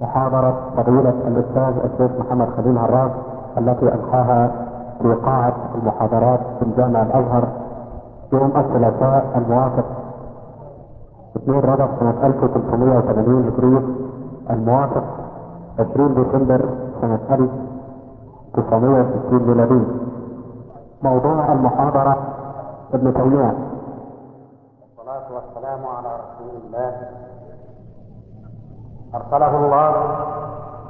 محاضرة فضيلة الأستاذ الشيخ محمد خليل هراب التي ألقاها في قاعة المحاضرات في الجامع الأزهر يوم الثلاثاء الموافق. 2 رجب سنة 1380 هجرية الموافق 20 ديسمبر سنة 1960 ميلادية موضوع المحاضرة ابن تيمية والصلاة والسلام على رسول الله أرسله الله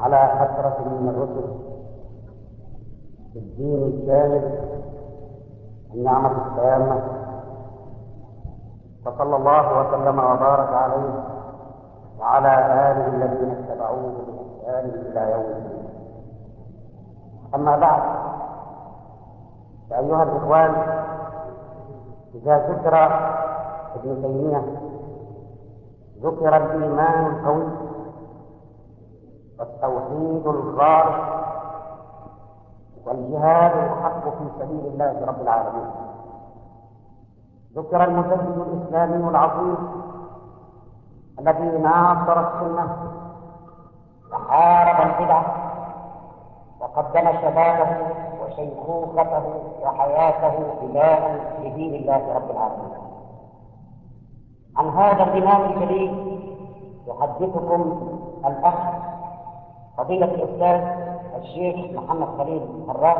على حسرة من الرسل. في الدين الكامل النعمة التامة فصلى الله وسلم وبارك عليه وعلى آله الذين اتبعوه بإحسان إلى يوم الدين. أما بعد فأيها الإخوان إذا ذكر ابن تيمية ذكر الإيمان القوي والتوحيد الغار والجهاد الحق في سبيل الله رب العالمين. ذكر المجدد الإسلامي العظيم الذي ناصر السنة وحارب البدعة وقدم شبابه وشيخوخته وحياته بناء لدين الله رب العالمين. عن هذا الإمام الكريم يحدثكم الأخ فضيلة الأستاذ الشيخ محمد خليل الراس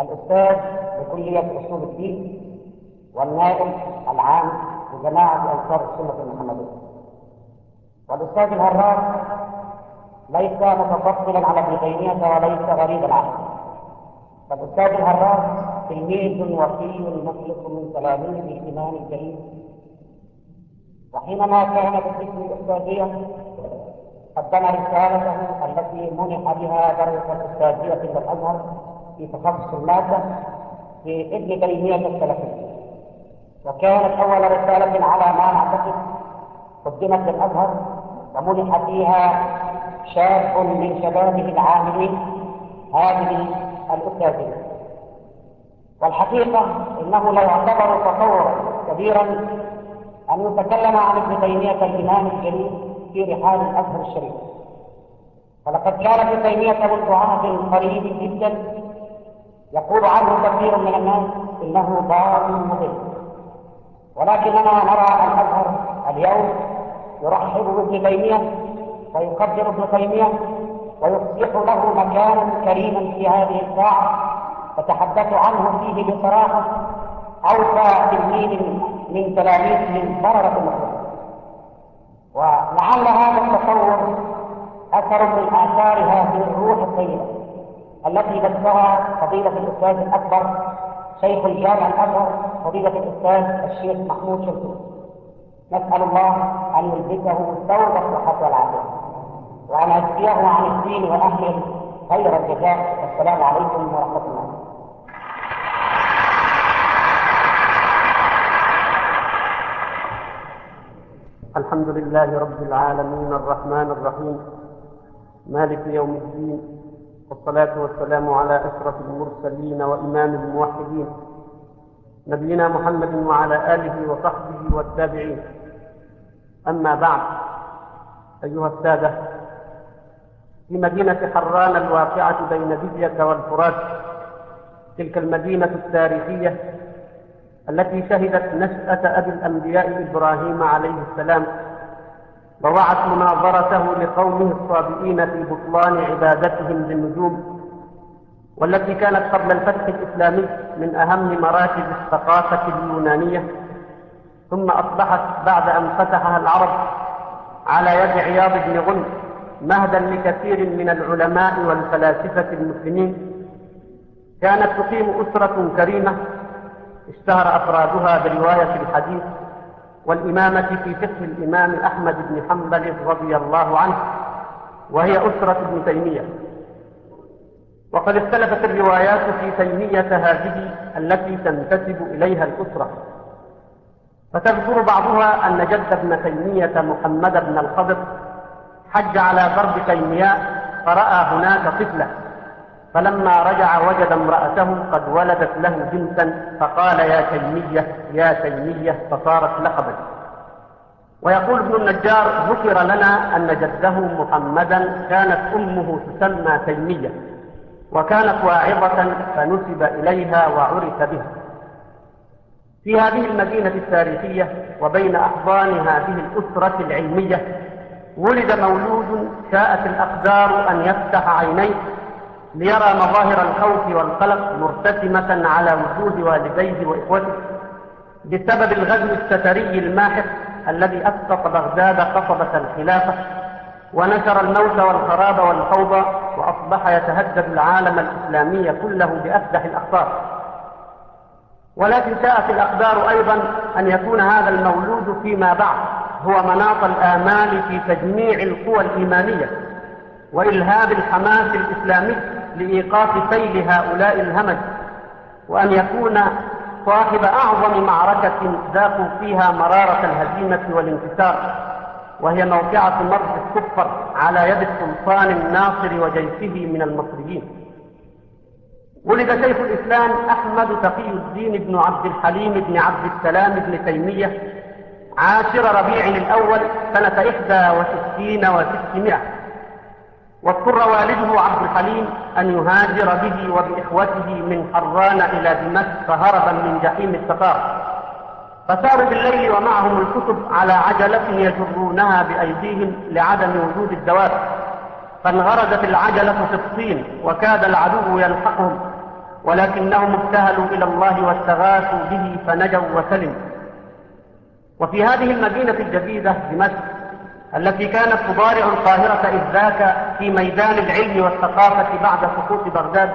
الأستاذ بكلية أصول الدين والنائب العام لجماعة أنصار السنة المحمدية. والأستاذ الهراس ليس متفصلا على ابن تيمية وليس غريبا عنه. فالأستاذ الهراس تلميذ وفي مخلص من تلاميذ الإمام الكريم وحينما كانت الفتنة الأستاذية قدم رسالته التي منح بها درجة الأستاذية في الأزهر في تخصص المادة في إذن تيمية السلفي وكانت أول رسالة على ما نعتقد قدمت للأزهر ومنح فيها شاب من شبابه العاملين هذه الأستاذية. والحقيقة إنه لو اعتبروا تطورا كبيرا أن يتكلم عن ابن تيمية الإمام الجليل في رحال الأزهر الشريف. ولقد كان ابن تيمية منذ عهد قريب جدا يقول عنه كثير من الناس إنه ضار مضل ولكننا نرى الأزهر اليوم يرحب بابن تيمية ويقدر ابن تيمية ويصبح له مكانا كريما في هذه الساعة. تتحدث عنه فيه بصراحة أوفى تلميذ من تلاميذه بررة المخلوقات ولعل هذا التصور أثر من آثار هذه الروح الطيبة التي ذكرها فضيلة الأستاذ الأكبر شيخ الجامع الأزهر فضيلة الأستاذ الشيخ محمود شمسي نسأل الله أن يلبسه ثوب الصحة والعافية. وأن يجزيه عن الدين وأهله خير الجزاء. والسلام عليكم ورحمة الله الحمد لله رب العالمين الرحمن الرحيم. مالك يوم الدين. والصلاة والسلام على أشرف المرسلين وإمام الموحدين. نبينا محمد وعلى آله وصحبه والتابعين. أما بعد أيها السادة في مدينة حران الواقعة بين دجلة والفرات تلك المدينة التاريخية التي شهدت نشأة أبي الأنبياء إبراهيم عليه السلام ووعت مناظرته لقومه الصابئين في بطلان عبادتهم للنجوم والتي كانت قبل الفتح الإسلامي من أهم مراكز الثقافة اليونانية. ثم أصبحت بعد أن فتحها العرب على يد عياض بن غن مهدا لكثير من العلماء والفلاسفة المسلمين كانت تقيم أسرة كريمة اشتهر أفرادها برواية الحديث والإمامة في فقه الإمام أحمد بن حنبل رضي الله عنه وهي أسرة ابن تيمية. وقد اختلفت الروايات في تيمية هذه التي تنتسب إليها الأسرة. فتذكر بعضها أن جد ابن تيمية محمد بن الخضر حج على ضرب تيمياء فرأى هناك طفلة. فلما رجع وجد امرأته قد ولدت له بنتا فقال يا تيمية يا تيمية فصارت لقبا. ويقول ابن النجار ذكر لنا أن جده محمدا كانت أمه تسمى تيمية وكانت واعظة فنسب إليها وعرف بها. في هذه المدينة التاريخية وبين أحضان هذه الأسرة العلمية ولد مولود شاءت الأقدار أن يفتح عينيه ليرى مظاهر الخوف والقلق مرتسمة على وجود والديه وإخوته بسبب الغزو التتري الماحق الذي أسقط بغداد قصبة الخلافة ونشر الموت والخراب والفوضى وأصبح يتهدد العالم الإسلامي كله بأفدح الأخطار ولكن شاءت الأقدار أيضا أن يكون هذا المولود فيما بعد هو مناط الآمال في تجميع القوى الإيمانية وإلهاب الحماس الإسلامي لإيقاف سيل هؤلاء الهمج وأن يكون صاحب أعظم معركة ذاقوا فيها مرارة الهزيمة والانكسار وهي موقعة مرض الكفر على يد السلطان الناصر وجيشه من المصريين. ولد شيخ الإسلام أحمد تقي الدين بن عبد الحليم بن عبد السلام بن تيمية عاشر ربيع الأول سنة 61 وستمائة. واضطر والده عبد الحليم أن يهاجر به وبإخوته من حران إلى دمشق هربا من جحيم السفارة. فساروا بالليل ومعهم الكتب على عجلة يجرونها بأيديهم لعدم وجود الدواب. فانغرزت العجلة في الطين وكاد العدو يلحقهم ولكنهم ابتهلوا إلى الله واستغاثوا به فنجوا وسلموا. وفي هذه المدينة الجديدة دمشق التي كانت تضارع القاهرة إذ ذاك في ميدان العلم والثقافة بعد سقوط بغداد.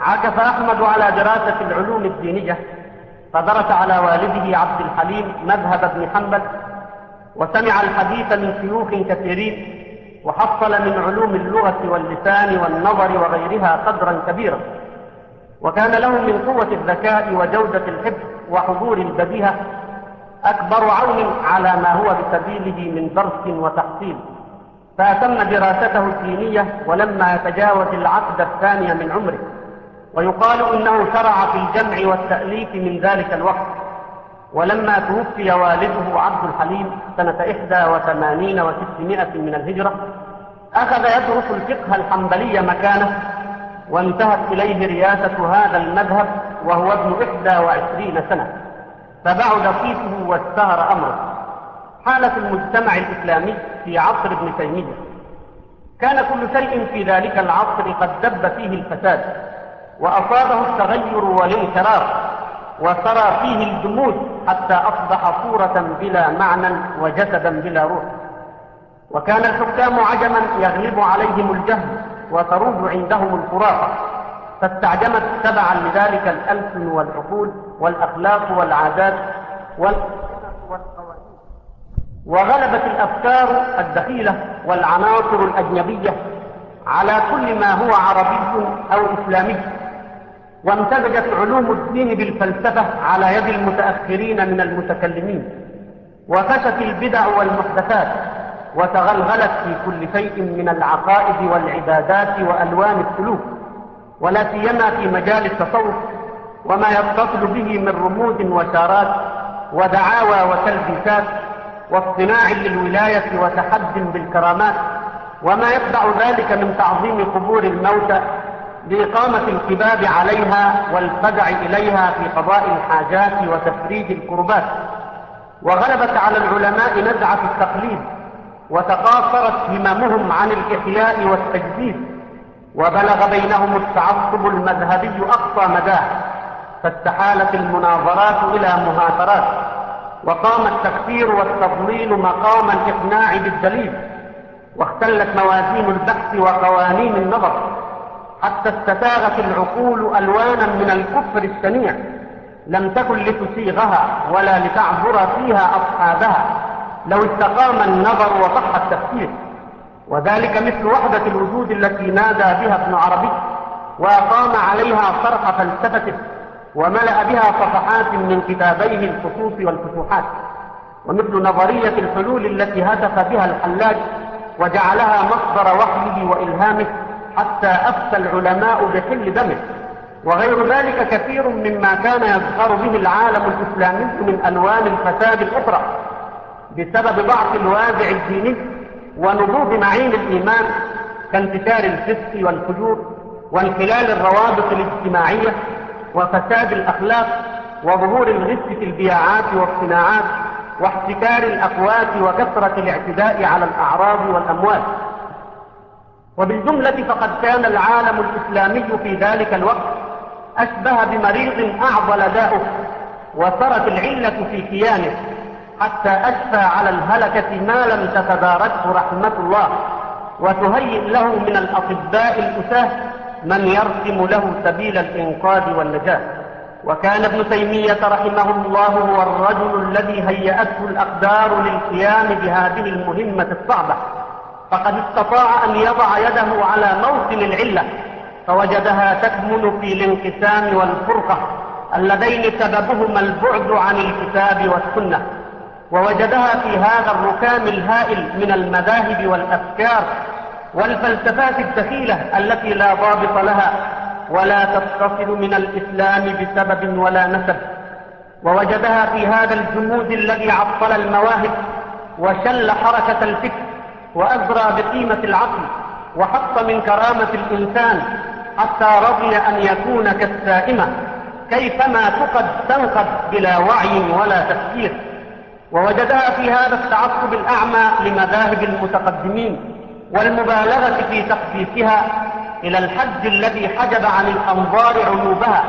عكف أحمد على دراسة العلوم الدينية فدرس على والده عبد الحليم مذهب ابن حنبل وسمع الحديث من شيوخ كثيرين وحصل من علوم اللغة واللسان والنظر وغيرها قدرا كبيرا. وكان له من قوة الذكاء وجودة الحفظ وحضور البديهة أكبر عون على ما هو بسبيله من درس وتحصيل. فأتم دراسته الدينية ولما تجاوز العقد الثاني من عمره. ويقال إنه شرع في الجمع والتأليف من ذلك الوقت. ولما توفي والده عبد الحليم سنة إحدى وثمانين وستمائة من الهجرة أخذ يدرس الفقه الحنبلي مكانه وانتهت إليه رياسة هذا المذهب وهو ابن إحدى وعشرين سنة. فبعد صيته واستهر أمره. حالة المجتمع الإسلامي في عصر ابن تيمية. كان كل شيء في ذلك العصر قد دب فيه الفساد وأصابه التغير والانحراف وسرى فيه الجمود حتى أصبح صورة بلا معنى وجسدا بلا روح. وكان الحكام عجما يغلب عليهم الجهل وتروج عندهم الفراقة فاستعجمت تبعا لذلك الألسن والعقول والأخلاق والعادات والقوانين وغلبت الأفكار الدخيلة والعناصر الأجنبية على كل ما هو عربي أو إسلامي وامتزجت علوم الدين بالفلسفة على يد المتأخرين من المتكلمين وفشت البدع والمحدثات وتغلغلت في كل شيء من العقائد والعبادات وألوان السلوك. ولا سيما في مجال التصوف وما يتصل به من رموز وشارات ودعاوى وتلبيسات واصطناع للولاية وتحد بالكرامات وما يتبع ذلك من تعظيم قبور الموتى لإقامة الكباب عليها والفزع إليها في قضاء الحاجات وتفريج الكربات وغلبت على العلماء نزعة التقليد وتقاصرت هممهم عن الإحياء والتجديد وبلغ بينهم التعصب المذهبي أقصى مداه فاستحالت المناظرات إلى مهاترات وقام التكفير والتضليل مقام الإقناع بالدليل واختلت موازين البحث وقوانين النظر حتى استتاغت العقول ألوانا من الكفر الشنيع لم تكن لتسيغها ولا لتعبر فيها أصحابها لو استقام النظر وصح التفكير وذلك مثل وحدة الوجود التي نادى بها ابن عربي وأقام عليها صرح فلسفته وملأ بها صفحات من كتابيه الخصوص والفتوحات ومثل نظرية الحلول التي هدف بها الحلاج وجعلها مصدر وحيه وإلهامه حتى أفتى العلماء بحل دمه وغير ذلك كثير مما كان يظهر به العالم الإسلامي من ألوان الفساد الأخرى بسبب ضعف الوازع الديني ونضوب معين الإيمان كانتشار الفسق والفجور وانحلال الروابط الاجتماعية وفساد الأخلاق وظهور الغث في البيعات والصناعات واحتكار الأقوات وكثرة الاعتداء على الأعراض والأموال. وبالجملة فقد كان العالم الإسلامي في ذلك الوقت أشبه بمريض أعضل داؤه وصرت العلة في كيانه. حتى أشفى على الهلكة ما لم تتباركه رحمة الله وتهيئ له من الأطباء الأساة من يرسم له سبيل الإنقاذ والنجاة. وكان ابن تيمية رحمه الله هو الرجل الذي هيأته الأقدار للقيام بهذه المهمة الصعبة. فقد استطاع أن يضع يده على موسم العلة فوجدها تكمن في الانقسام والفرقة اللذين سببهما البعد عن الكتاب والسنة. ووجدها في هذا الركام الهائل من المذاهب والأفكار والفلسفات الدخيلة التي لا ضابط لها ولا تتصل من الإسلام بسبب ولا نسب. ووجدها في هذا الجمود الذي عطل المواهب وشل حركة الفكر وأزرى بقيمة العقل وحط من كرامة الإنسان حتى رضي أن يكون كالسائمة كيفما تقد تنقد بلا وعي ولا تفكير. ووجدها في هذا التعصب الأعمى لمذاهب المتقدمين والمبالغة في تقديسها إلى الحد الذي حجب عن الأنظار عيوبها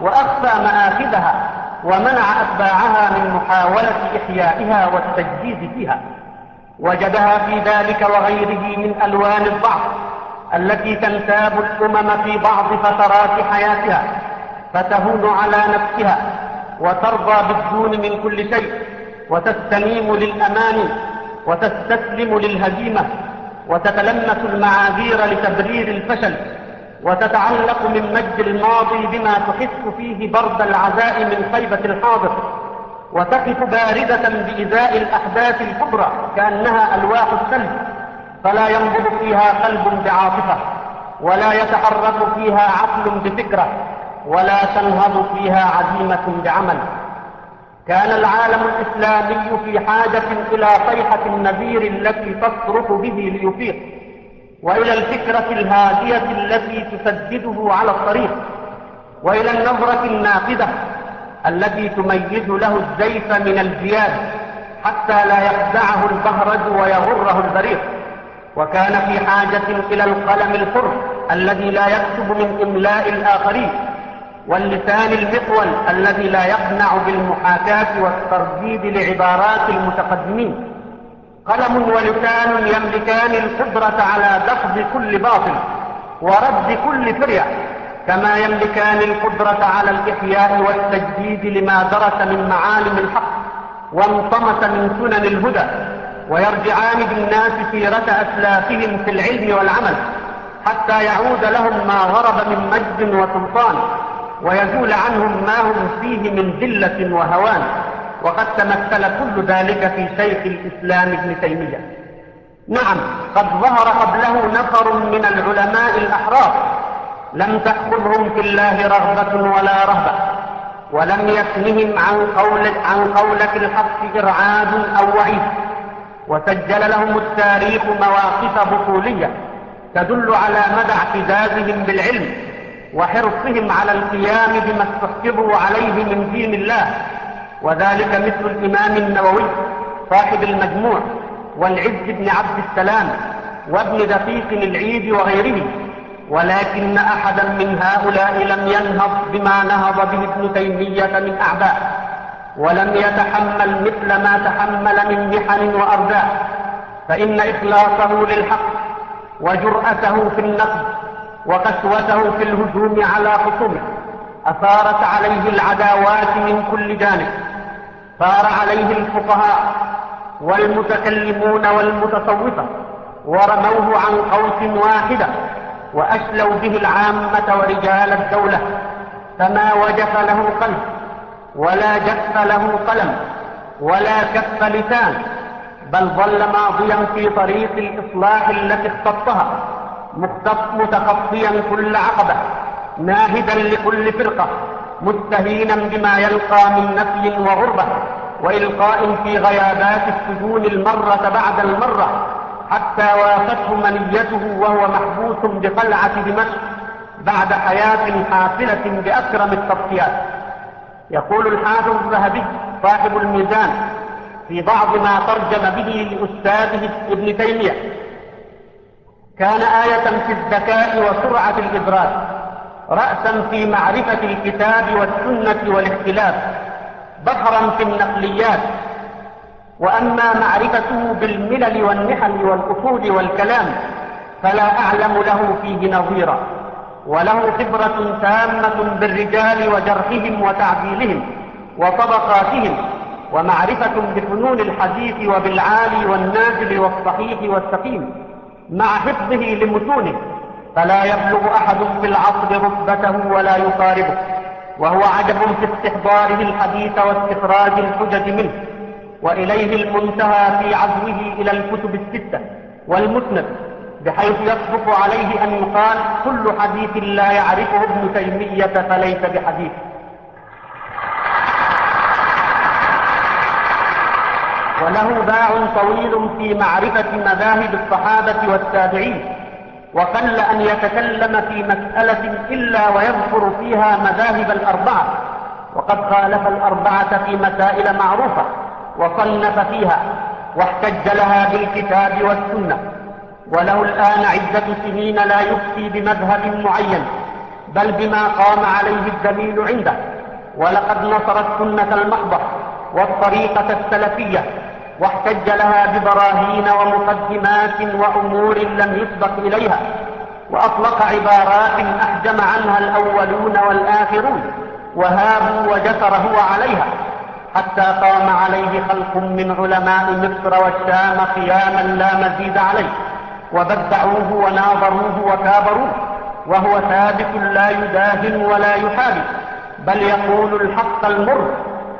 وأخفى مآخذها ومنع أتباعها من محاولة إحيائها والتجديد فيها. وجدها في ذلك وغيره من ألوان الضعف التي تنتاب الأمم في بعض فترات حياتها فتهون على نفسها وترضى بالدون من كل شيء. وتستنيم للأمان وتستسلم للهزيمة وتتلمس المعاذير لتبرير الفشل وتتعلق من مجد الماضي بما تحس فيه برد العزاء من خيبة الحاضر وتقف باردة بإزاء الأحداث الكبرى كأنها ألواح الثلج فلا ينبض فيها قلب بعاطفة ولا يتحرك فيها عقل بفكرة ولا تنهض فيها عزيمة بعمل كان العالم الإسلامي في حاجة إلى صيحة النذير التي تصرخ به ليفيق وإلى الفكرة الهادية التي تسدده على الطريق وإلى النظرة الناقدة التي تميز له الزيف من الجياد حتى لا يخدعه البهرج ويغره البريق. وكان في حاجة إلى القلم الحر الذي لا يكتب من إملاء الآخرين. واللسان المطول الذي لا يقنع بالمحاكاة والترديد لعبارات المتقدمين. قلم ولسان يملكان القدرة على دفض كل باطل ورد كل فرية كما يملكان القدرة على الإحياء والتجديد لما درس من معالم الحق وانطمس من سنن الهدى ويرجعان بالناس سيرة أسلافهم في العلم والعمل حتى يعود لهم ما غرب من مجد وسلطان. ويزول عنهم ما هم فيه من ذلة وهوان. وقد تمثل كل ذلك في شيخ الإسلام ابن تيمية. نعم قد ظهر قبله نفر من العلماء الأحرار. لم تأخذهم في الله رغبة ولا رهبة. ولم يكنهم عن قولة, عن قولة الحق إرعاد أو وعيد. وسجل لهم التاريخ مواقف بطولية تدل على مدى اعتزازهم بالعلم. وحرصهم على القيام بما استحفظوا عليه من دين الله. وذلك مثل الإمام النووي صاحب المجموع والعز بن عبد السلام وابن دقيق العيد وغيره. ولكن أحدا من هؤلاء لم ينهض بما نهض به ابن تيمية من أعباء ولم يتحمل مثل ما تحمل من محن وأرداء. فإن إخلاصه للحق وجرأته في النقد وقسوته في الهجوم على خصومه أثارت عليه العداوات من كل جانب ثار عليه الفقهاء والمتكلمون والمتصوفة ورموه عن قوس واحدة وأسلوا به العامة ورجال الدولة فما وجف له قلب ولا جف له قلم ولا كف لسان بل ظل ماضيا في طريق الإصلاح التي اختطها متخصيا كل عقبة ناهدا لكل فرقة متهينا بما يلقى من نفي وغربة وإلقاء في غيابات السجون المرة بعد المرة حتى وافته منيته وهو محبوس بقلعة دمشق بعد حياة حافلة بأكرم التضحيات يقول الحافظ الذهبي صاحب الميزان في بعض ما ترجم به لأستاذه ابن تيمية كان آية في الذكاء وسرعة الإدراك رأسا في معرفة الكتاب والسنة والاختلاف بحرا في النقليات وأما معرفته بالملل والنحل والأصول والكلام فلا أعلم له فيه نظيرا وله خبرة تامة بالرجال وجرحهم وتعديلهم وطبقاتهم ومعرفة بفنون الحديث وبالعالي والنازل والصحيح والسقيم. مع حفظه لمتونه. فلا يبلغ أحد في العصر رتبته ولا يقاربه. وهو عجب في استحضاره الحديث واستخراج الحجج منه. وإليه المنتهى في عزوه إلى الكتب الستة والمسند بحيث يصدق عليه أن يقال كل حديث لا يعرفه ابن تيمية فليس بحديث وله باع طويل في معرفة مذاهب الصحابة والتابعين وقل أن يتكلم في مسألة إلا ويذكر فيها مذاهب الأربعة وقد خالف الأربعة في مسائل معروفة وصنف فيها واحتج لها بالكتاب والسنة. وله الآن عدة سنين لا يفتي بمذهب معين بل بما قام عليه الدليل عنده. ولقد نصر السنة المحضة والطريقة السلفية واحتج لها ببراهين ومقدمات وأمور لم يسبق إليها وأطلق عبارات أحجم عنها الأولون والآخرون وهابوا هو عليها حتى قام عليه خلق من علماء مصر والشام قياما لا مزيد عليه وبدعوه وناظروه وكابروه وهو ثابت لا يداهن ولا يحارب بل يقول الحق المر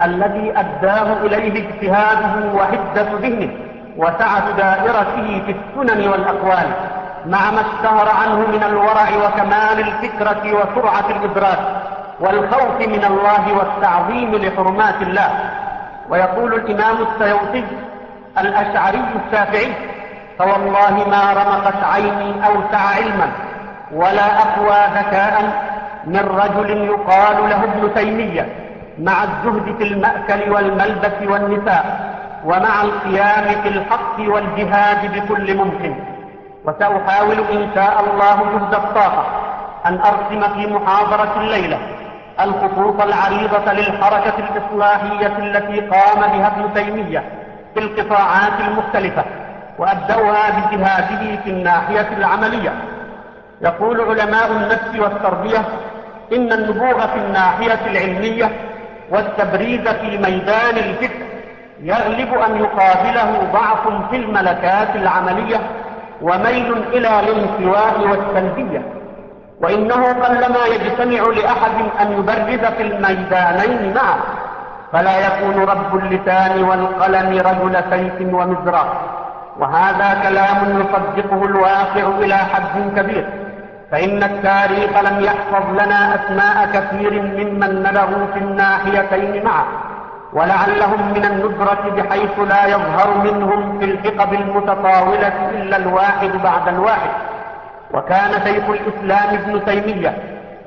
الذي أداه إليه اجتهاده وحدة ذهنه وسعة دائرته في السنن والأقوال مع ما اشتهر عنه من الورع وكمال الفكرة وسرعة الإدراك والخوف من الله والتعظيم لحرمات الله. ويقول الإمام السيوطي الأشعري الشافعي فوالله ما رمقت عيني أوسع علما ولا أقوى ذكاء من رجل يقال له ابن تيمية مع الزهد في المأكل والملبس والنساء ومع القيام في الحق والجهاد بكل ممكن. وسأحاول إن شاء الله جهد الطاقة أن أرسم في محاضرة الليلة الخطوط العريضة للحركة الإصلاحية التي قام بها ابن تيمية في القطاعات المختلفة وأبدأها بجهاده في الناحية العملية. يقول علماء النفس والتربية إن النبوغ في الناحية العلمية والتبريد في ميدان الفكر يغلب أن يقابله ضعف في الملكات العملية وميل إلى الانتواء والسلبية وإنه قلما يجتمع لأحد أن يبرد في الميدانين معه. فلا يكون رب اللسان والقلم رجل سيف ومزرع. وهذا كلام يصدقه الواقع إلى حد كبير. فإن التاريخ لم يحفظ لنا أسماء كثير ممن نبغوا في الناحيتين معه ولعلهم من النذرة بحيث لا يظهر منهم في الحقب المتطاولة إلا الواحد بعد الواحد. وكان شيخ الإسلام ابن تيمية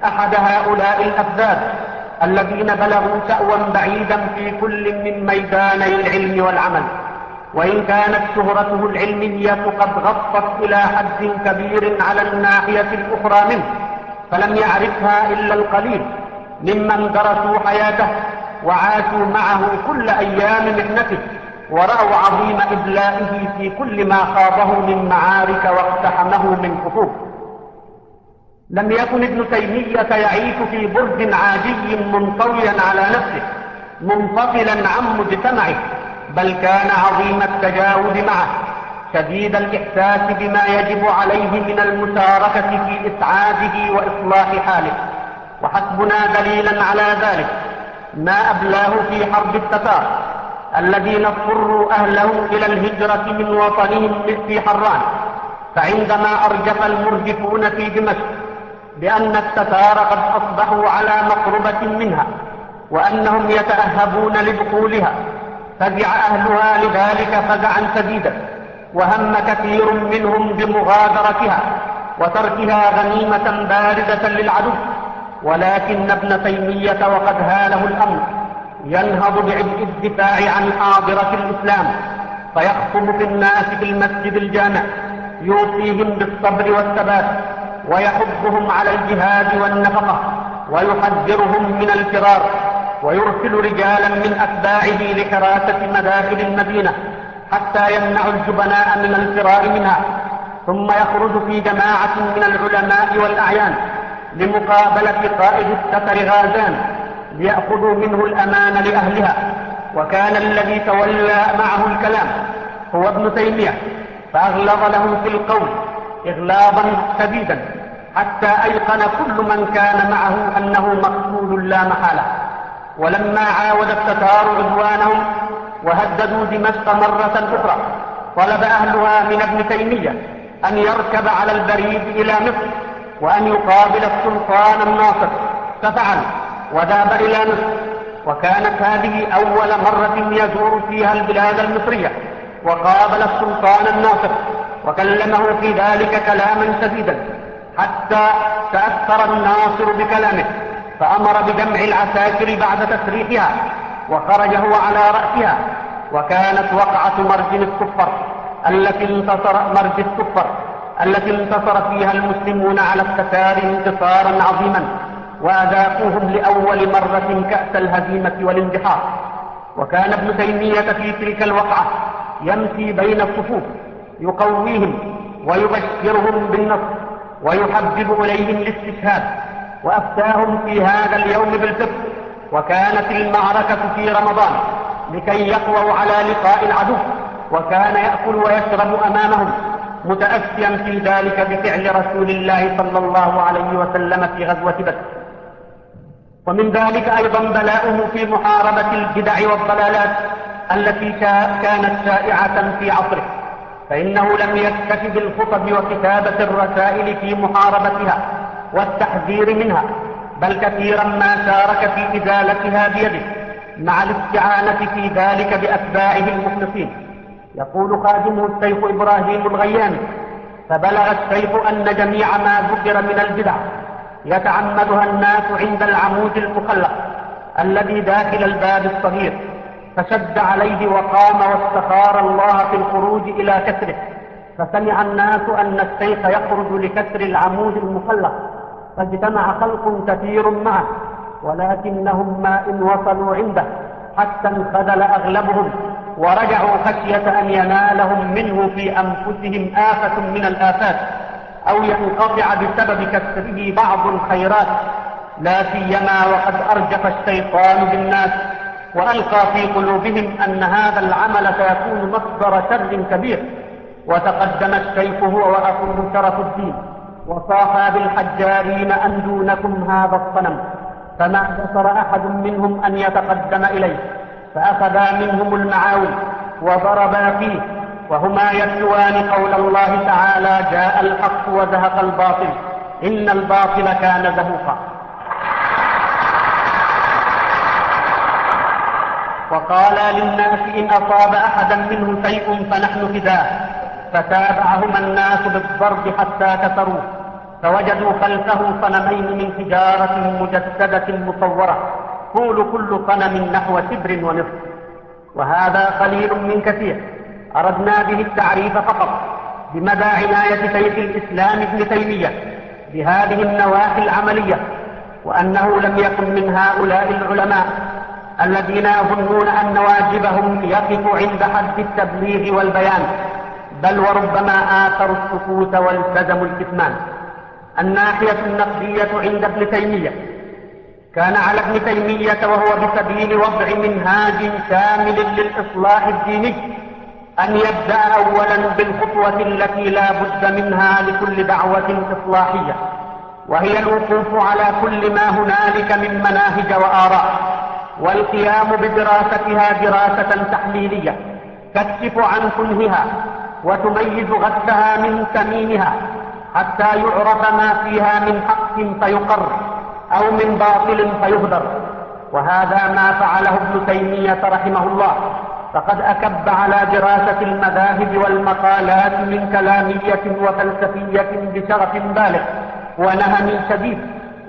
أحد هؤلاء الأفذاذ الذين بلغوا سأوا بعيدا في كل من ميداني العلم والعمل. وإن كانت شهرته العلمية قد غطت إلى حد كبير على الناحية الأخرى منه فلم يعرفها إلا القليل ممن درسوا حياته وعاشوا معه كل أيام محنته ورأوا عظيم إبلائه في كل ما خاضه من معارك واقتحمه من خطوب لم يكن ابن تيمية يعيش في برج عادي منطويا على نفسه منفصلا عن مجتمعه. بل كان عظيم التجاوز معه شديد الإحساس بما يجب عليه من المشاركة في إسعاده وإصلاح حاله. وحسبنا دليلا على ذلك ما أبلاه في حرب التتار الذين اضطروا أهلهم إلى الهجرة من وطنهم في حران. فعندما أرجف المرجفون في دمشق بأن التتار قد أصبحوا على مقربة منها وأنهم يتأهبون لدخولها. فزع أهلها لذلك فزعا شديدا وهم كثير منهم بمغادرتها وتركها غنيمة باردة للعدو. ولكن ابن تيمية وقد هاله الأمر ينهض بعبء الدفاع عن حاضرة الإسلام فيخطب في الناس في المسجد الجامع يوصيهم بالصبر والثبات ويحضهم على الجهاد والنفقة ويحذرهم من الفرار. ويرسل رجالا من أتباعه لحراسة مداخل المدينة حتى يمنع الجبناء من الفرار منها ثم يخرج في جماعة من العلماء والأعيان لمقابلة قائد السفر غازان ليأخذوا منه الأمان لأهلها. وكان الذي تولى معه الكلام هو ابن تيمية فأغلظ له في القول إغلابا شديدا حتى أيقن كل من كان معه أنه مقتول لا محالة. ولما عاود التتار عدوانهم وهددوا دمشق مرة أخرى طلب أهلها من ابن تيمية أن يركب على البريد إلى مصر وأن يقابل السلطان الناصر. ففعل وذهب إلى مصر. وكانت هذه أول مرة يزور فيها البلاد المصرية. وقابل السلطان الناصر وكلمه في ذلك كلاما شديدا حتى تأثر الناصر بكلامه. فأمر بجمع العساكر بعد تسريحها وخرج هو على رأسها وكانت وقعة مرج الكفر التي انتصر مرج الكفر التي انتصر فيها المسلمون على التتار انتصارا عظيما وأذاقوهم لأول مرة كأس الهزيمة والانجحار. وكان ابن تيمية في تلك الوقعة يمشي بين الصفوف يقويهم ويبشرهم بالنصر ويحبب إليهم الاستشهاد. وأفتاهم في هذا اليوم بالفطر وكانت المعركة في رمضان لكي يقووا على لقاء العدو وكان يأكل ويشرب أمامهم متأسيا في ذلك بفعل رسول الله صلى الله عليه وسلم في غزوة بدر. ومن ذلك أيضا بلاؤه في محاربة البدع والضلالات التي كانت شائعة في عصره فإنه لم يكتف بالخطب وكتابة الرسائل في محاربتها. والتحذير منها بل كثيرا ما شارك في إزالتها بيده مع الاستعانة في ذلك بأتباعه المخلصين. يقول خادمه الشيخ إبراهيم الغيان فبلغ الشيخ أن جميع ما ذكر من البدع يتعمدها الناس عند العمود المخلق الذي داخل الباب الصغير فشد عليه وقام واستخار الله في الخروج إلى كسره فسمع الناس أن الشيخ يخرج لكسر العمود المخلق فاجتمع خلق كثير معه ولكنهم ما إن وصلوا عنده حتى انخذل أغلبهم ورجعوا خشية أن ينالهم منه في أنفسهم آفة من الآفات أو ينقطع بسبب كسره بعض الخيرات. لا سيما وقد أرجف الشيطان بالناس وألقى في قلوبهم أن هذا العمل سيكون مصدر شر كبير. وتقدم الشيخ هو وأخوه شرف الدين. وصاحا بالحجارين أن دونكم هذا الصنم فما اقتصر أحد منهم أن يتقدم إليه فأخذا منهم المعاول وضربا فيه وهما يتلوان قول الله تعالى جاء الحق وزهق الباطل إن الباطل كان زهوقا. وقال للناس إن أصاب أحدا منهم شيء فنحن فداه فتابعهم الناس بالضرب حتى كسروه. فوجدوا خلفه صنمين من حجارة مجسدة مصورة طول كل صنم نحو سبر ونصف. وهذا قليل من كثير. أردنا به التعريف فقط. بمدى عناية شيخ الإسلام ابن تيمية بهذه النواحي العملية وأنه لم يكن من هؤلاء العلماء الذين يظنون أن واجبهم يقف عند حد التبليغ والبيان بل وربما آثروا السكوت والتزموا الكتمان. الناحية النقدية عند ابن تيمية. كان على ابن تيمية وهو بسبيل وضع منهاج كامل للإصلاح الديني أن يبدأ أولا بالخطوة التي لا بد منها لكل دعوة إصلاحية وهي الوقوف على كل ما هنالك من مناهج وآراء والقيام بدراستها دراسة تحليلية تكشف عن كنهها وتميز غثها من سمينها حتى يعرف ما فيها من حق فيقر أو من باطل فيهدر. وهذا ما فعله ابن تيمية رحمه الله. فقد أكب على دراسة المذاهب والمقالات من كلامية وفلسفية بشرف بالغ ونهم شديد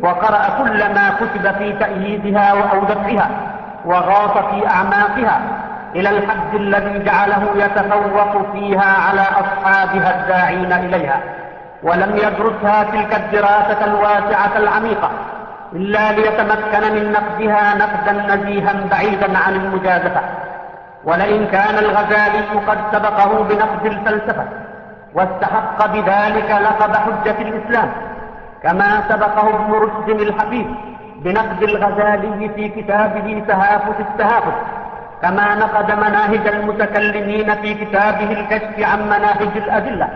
وقرأ كل ما كتب في تأييدها أو دفعها وغاط في أعماقها إلى الحد الذي جعله يتفوق فيها على أصحابها الداعين إليها. ولم يدرسها تلك الدراسة الواسعة العميقة إلا ليتمكن من نقدها نقدا نزيها بعيدا عن المجازفة. ولئن كان الغزالي قد سبقه بنقد الفلسفة واستحق بذلك لقب حجة الإسلام كما سبقه ابن رشد الحفيظ بنقد الغزالي في كتابه تهافت التهافت كما نقد مناهج المتكلمين في كتابه الكشف عن مناهج الأدلة.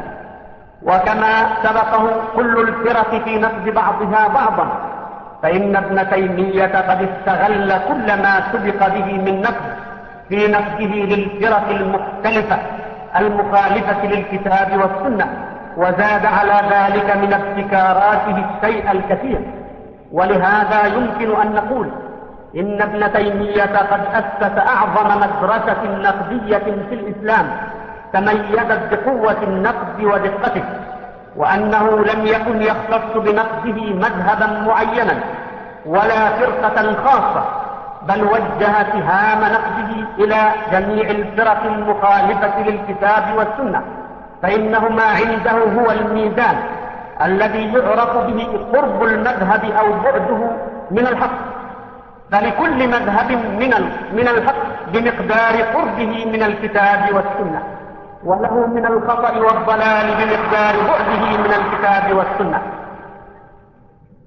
وكما سبقه كل الفرق في نقد بعضها بعضا فإن ابن تيمية قد استغل كل ما سبق به من نقد في نقده للفرق المختلفة المخالفة للكتاب والسنة وزاد على ذلك من ابتكاراته الشيء الكثير. ولهذا يمكن أن نقول إن ابن تيمية قد أسس أعظم مدرسة نقدية في الإسلام تميزت بقوة النقد ودقته وأنه لم يكن يختص بنقده مذهبا معينا ولا فرقة خاصة بل وجه سهام نقده إلى جميع الفرق المخالفة للكتاب والسنة فإنهما عنده هو الميزان الذي يعرف به قرب المذهب أو بعده من الحق. فلكل مذهب من من الحق بمقدار قربه من الكتاب والسنة. وله من الخطأ والضلال بمقدار بعده من الكتاب والسنة.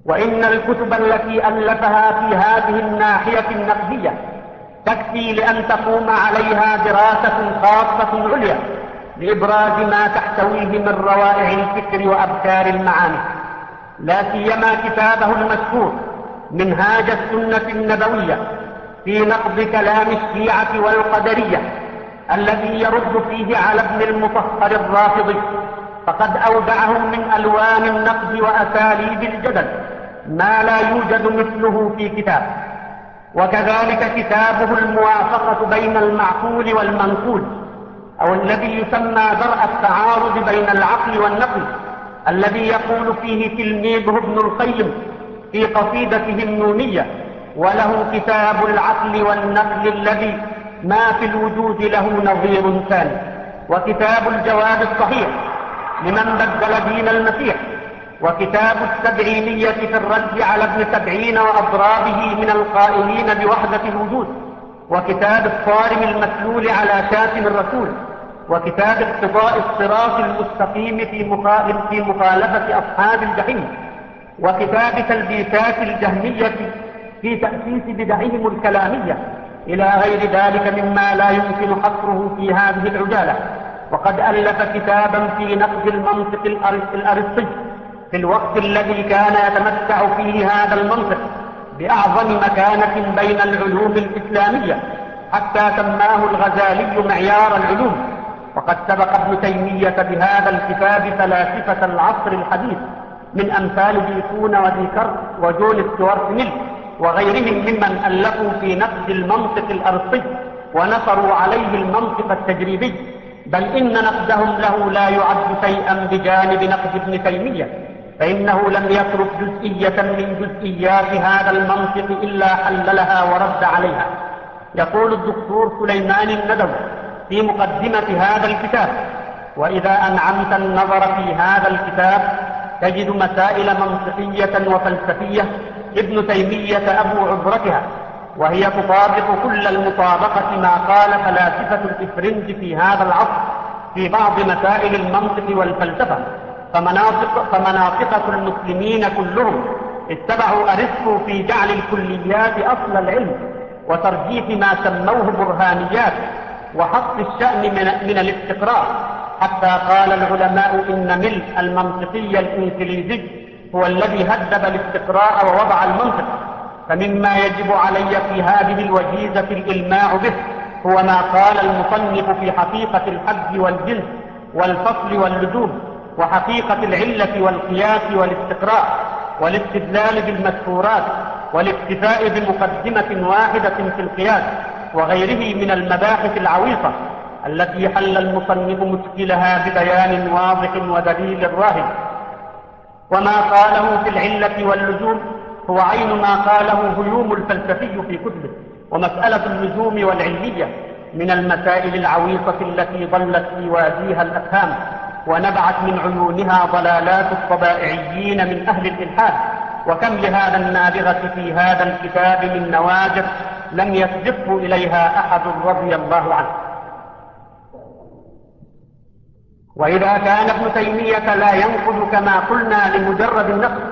وإن الكتب التي ألفها في هذه الناحية النقدية تكفي لأن تقوم عليها دراسة خاصة عليا لإبراز ما تحتويه من روائع الفكر وأبكار المعاني. لا سيما كتابه المشهور منهاج السنة النبوية في نقد كلام الشيعة والقدرية الذي يرد فيه على ابن المطهر الرافضي فقد أودعهم من ألوان النقد وأساليب الجدل ما لا يوجد مثله في كتاب. وكذلك كتابه الموافقة بين المعقول والمنقول أو الذي يسمى درء التعارض بين العقل والنقل الذي يقول فيه تلميذه ابن القيم في قصيدته النونية وله كتاب العقل والنقل الذي ما في الوجود له نظير ثاني وكتاب الجواب الصحيح لمن بدل دين المسيح وكتاب السبعينية في الرد على ابن سبعين وأضرابه من القائلين بوحدة الوجود وكتاب الصارم المسلول على شاتم الرسول وكتاب اقتضاء الصراط المستقيم في مخالفة أصحاب الجحيم وكتاب تلبيسات الجهمية في تأسيس بدعهم الكلامية. إلى غير ذلك مما لا يمكن حصره في هذه العجالة وقد ألف كتابا في نقد المنطق الأرسطي في الوقت الذي كان يتمتع فيه هذا المنطق بأعظم مكانة بين العلوم الإسلامية حتى سماه الغزالي معيار العلوم. وقد سبق ابن تيمية بهذا الكتاب فلاسفة العصر الحديث من أمثال بيكون وذيكر وجول ستوارت ميل وغيرهم ممن ألفوا في نفس المنطق الأرصي ونصروا عليه المنطق التجريبي. بل إن نقدهم له لا يعد شيئا بجانب نقد ابن تيمية. فإنه لم يترك جزئية من جزئيات هذا المنطق إلا حللها ورد عليها. يقول الدكتور سليمان الندو في مقدمة هذا الكتاب وإذا أنعمت النظر في هذا الكتاب تجد مسائل منطقية وفلسفية ابن تيمية أبو عبرتها وهي تطابق كل المطابقة ما قال فلاسفة الإفرنج في هذا العصر في بعض مسائل المنطق والفلسفة. فمناطق, فمناطقة المسلمين كلهم اتبعوا أرسطو في جعل الكليات أصل العلم وترجيح ما سموه برهانيات وحق الشأن من, من الاستقرار حتى قال العلماء إن ملء المنطقي الإنجليزي هو الذي هدب الاستقراء ووضع المنطق. فمما يجب علي في هذه الوجيزة الإلماع به هو ما قال المصنف في حقيقة الحد والجنس والفصل واللزوم وحقيقة العلة والقياس والاستقراء والاستدلال بالمذكورات والاكتفاء بمقدمة واحدة في القياس وغيره من المباحث العويصة التي حل المصنف مشكلها ببيان واضح ودليل راهب وما قاله في العلة واللزوم هو عين ما قاله هيوم الفلسفي في كتبه. ومسألة اللزوم والعلمية من المسائل العويصة التي ضلت في واديها الأفهام ونبعت من عيونها ضلالات الطبائعيين من أهل الإلحاد. وكم لهذا النابغة في هذا الكتاب من نواجد لم يسبقه إليها أحد رضي الله عنه. وإذا كان ابن تيمية لا ينقد كما قلنا لمجرد النقد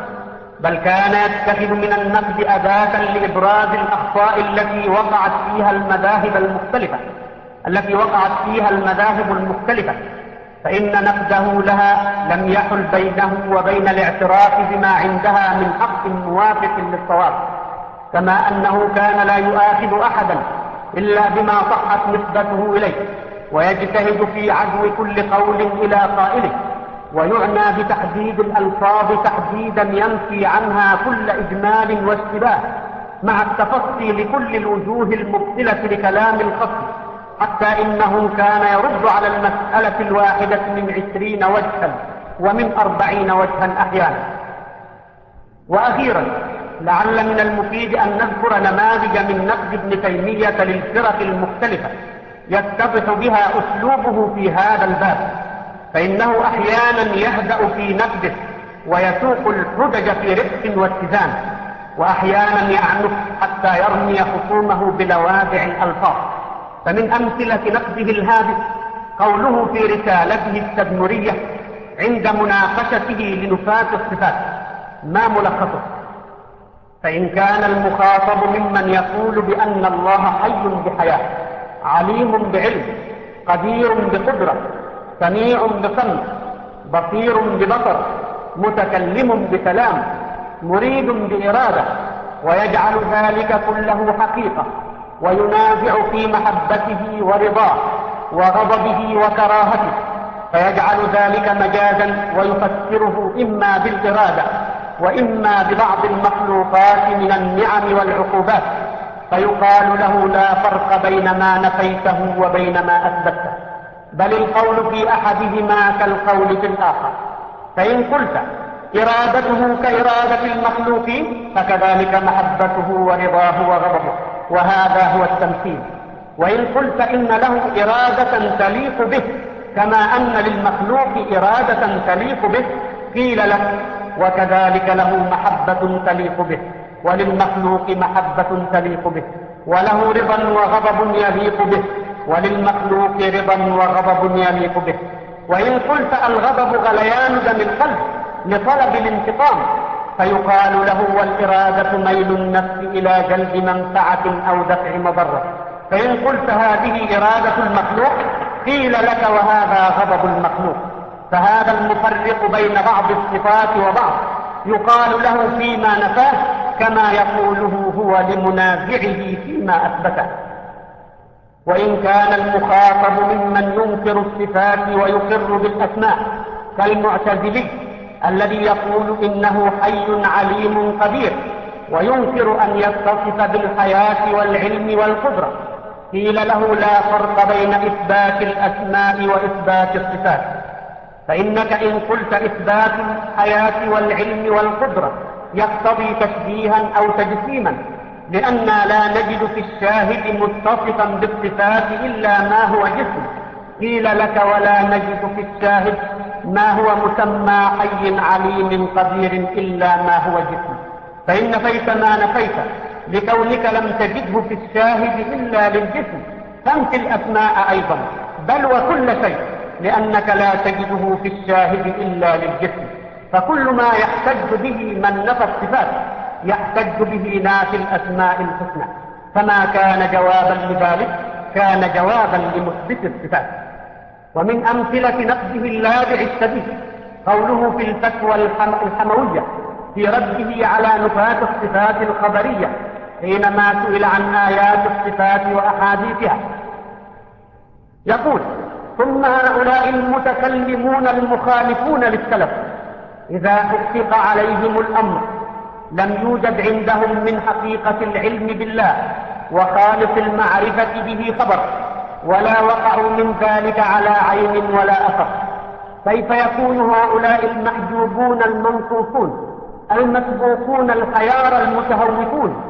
بل كان يتخذ من النقد أداة لإبراز الأخطاء التي وقعت فيها المذاهب المختلفة التي وقعت فيها المذاهب المختلفة فإن نقده لها لم يحل بينه وبين الاعتراف بما عندها من حق موافق للصواب كما أنه كان لا يؤاخذ أحدا إلا بما صحت نسبته إليه ويجتهد في عدو كل قول إلى قائله ويعنى بتحديد الألفاظ تحديدا ينفي عنها كل إجمال واشتباه مع التفصي لكل الوجوه المبتلة لكلام الخصم حتى إنه كان يرد على المسألة الواحدة من عشرين وجها ومن أربعين وجها أحيانا. وأخيرا لعل من المفيد أن نذكر نماذج من نقد ابن تيمية للفرق المختلفة يتضح بها أسلوبه في هذا الباب فإنه أحيانا يهدأ في نقده ويسوق الحجج في رفق واتزان وأحيانا يعنف حتى يرمي خصومه بلوابع الألفاظ. فمن أمثلة نقده الهادف قوله في رسالته التدمرية عند مناقشته لنفاة الصفات ما ملخصه؟ فإن كان المخاطب ممن يقول بأن الله حي بحياته. علیم بعلم قدیر بقدرة سمیع بسمع بصیر ببصر متكلم بكلام مريد بإرادة ويجعل ذلك كله حقيقة وينازع في محبته ورضاه وغضبه وكراهته فيجعل ذلك مجازا ويفسره إما بالإرادة وإما ببعض المخلوقات من النعم والعقوبات. فيقال له لا فرق بين ما نفيته وبين ما أثبته بل القول في أحدهما كالقول في الآخر. فإن قلت إرادته كإرادة المخلوق فكذلك محبته ورضاه وغضبه وهذا هو التمثيل. وإن قلت إن له إرادة تليق به كما أن للمخلوق إرادة تليق به قيل له وكذلك له محبة تليق به. وللمخلوق محبة تليق به. وله رضا وغضب يليق به. وللمخلوق رضا وغضب يليق به. وإن قلت الغضب غليان دم القلب لطلب الانتقام فيقال له والإرادة ميل النفس إلى جلب منفعة أو دفع مضرة. فإن قلت هذه إرادة المخلوق قيل لك وهذا غضب المخلوق. فهذا المفرق بين بعض الصفات وبعض. يقال له فيما نفاه كما يقوله هو لمنازعه فيما أثبته. وإن كان المخاطب ممن ينكر الصفات ويقر بالأسماء كالمعتزلي الذي يقول إنه حي عليم قدير وينكر أن يتصف بالحياة والعلم والقدرة. قيل له لا فرق بين إثبات الأسماء وإثبات الصفات. فإنك إن قلت إثبات الحياة والعلم والقدرة يقتضي تشبيها أو تجسيما لأننا لا نجد في الشاهد متصفا بالصفات إلا ما هو جسم. قيل لك ولا نجد في الشاهد ما هو مسمى حي عليم قدير إلا ما هو جسم. فإن نفيت ما نفيت لكونك لم تجده في الشاهد إلا للجسم. فانت الأسماء أيضا. بل وكل شيء لأنك لا تجده في الشاهد إلا للجسم. فكل ما يحتج به من نفى الصفات يحتج به نافي الأسماء الحسنى. فما كان جوابا لذلك كان جوابا لمثبت الصفات. ومن أمثلة نقده اللاذع الشديد قوله في الفتوى الحموية في رده على نفاة الصفات الخبرية حينما سئل عن آيات الصفات وأحاديثها. يقول ثم هؤلاء المتكلمون المخالفون للسلف إذا حقق عليهم الأمر لم يوجد عندهم من حقيقة العلم بالله وخالف المعرفة به خبر ولا وقعوا من ذلك على عين ولا أثر. كيف يكون هؤلاء المحجوبون المنصوصون المسبوقون الخيار المتهوفون؟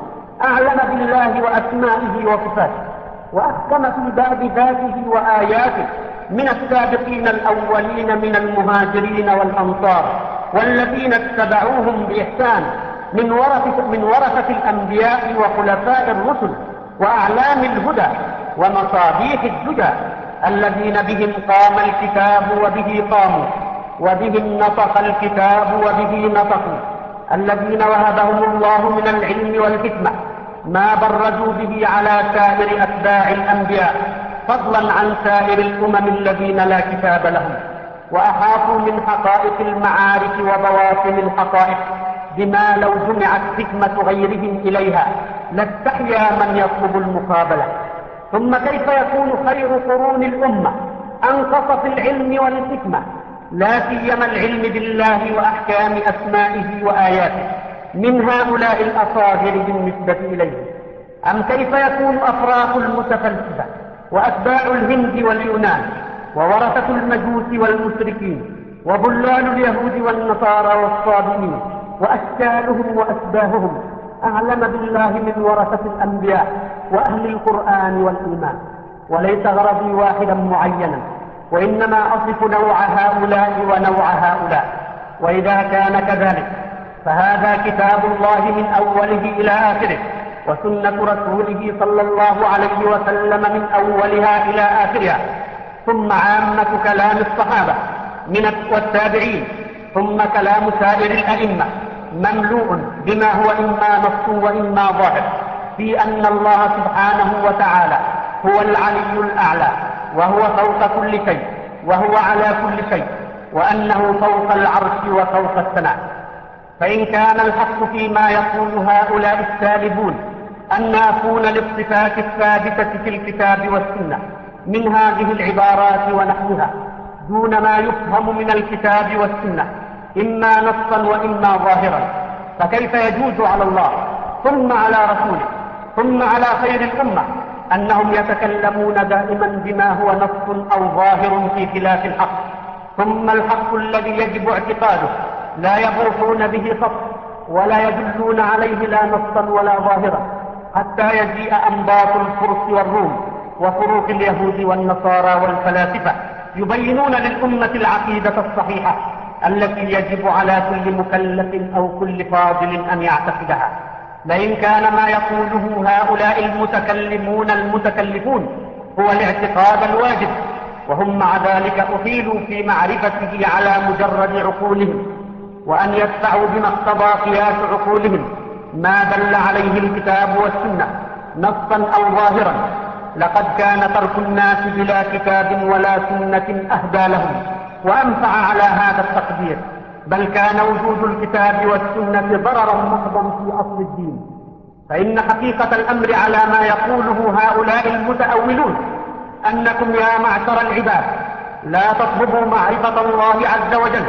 أعلم بالله وأسمائه وصفاته وأحكم في باب ذاته وآياته من السابقين الأولين من المهاجرين والأنصار. والذين اتبعوهم بإحسان من ورثة, من ورثة الأنبياء وخلفاء الرسل وأعلام الهدى ومصابيح الجدى الذين بهم قام الكتاب وبه قاموا وبهم نطق الكتاب وبه نطقوا الذين وهبهم الله من العلم والحكمة ما برزوا به على سائر أتباع الأنبياء فضلا عن سائر الأمم الذين لا كتاب لهم وأحاطوا من حقائق المعارك وبواطن الحقائق بما لو جمعت حكمة غيرهم إليها. لاستحيا من يطلب المقابلة. ثم كيف يكون خير قرون الأمة؟ أنقص في العلم والحكمة. لا سيما العلم بالله وأحكام أسمائه وآياته. من هؤلاء الأصاهر بالنسبة إليه. أم كيف يكون أفراح المتفلسفة وأتباع الهند واليونان؟ وورثة المجوس والمشركين وبلان اليهود والنصارى والصابين وأشكالهم وأشباههم أعلم بالله من ورثة الأنبياء وأهل القرآن والإيمان. وليس غرضي واحدا معينا وإنما أصف نوع هؤلاء ونوع هؤلاء. وإذا كان كذلك فهذا كتاب الله من أوله إلى آخره وسنة رسوله صلى الله عليه وسلم من أولها إلى آخرها. ثم عامة كلام الصحابة من والتابعين ثم كلام سائر الأئمة مملوء بما هو إما نص وإما ظاهر في أن الله سبحانه وتعالى هو العلي الأعلى وهو فوق كل شيء وهو على كل شيء وأنه فوق العرش وفوق السماء. فإن كان الحق فيما يقول هؤلاء السالبون أن أكون للصفات الثابتة في الكتاب والسنة. من هذه العبارات ونحوها دون ما يفهم من الكتاب والسنة إما نصا وإما ظاهرا. فكيف يجوز على الله ثم على رسوله ثم على خير الأمة أنهم يتكلمون دائما بما هو نص أو ظاهر في خلاف الحق؟ ثم الحق الذي يجب اعتقاده لا يبرحون به صف ولا يدلون عليه لا نصا ولا ظاهرا حتى يجيء أنباط الفرس والروم. وفروق اليهود والنصارى والفلاسفة يبينون للأمة العقيدة الصحيحة التي يجب على كل مكلف أو كل فاضل أن يعتقدها. لئن كان ما يقوله هؤلاء المتكلمون المتكلفون هو الاعتقاد الواجب وهم مع ذلك أحيلوا في معرفته على مجرد عقولهم وأن يدفعوا بما اقتضى قياس عقولهم ما دل عليه الكتاب والسنة نصا أو ظاهرا. لقد كان ترك الناس بلا كتاب ولا سنة أهدى لهم وأنفع على هذا التقدير بل كان وجود الكتاب والسنة ضررا محضا في أصل الدين. فإن حقيقة الأمر على ما يقوله هؤلاء المتأولون أنكم يا معشر العباد لا تطلبوا معرفة الله عز وجل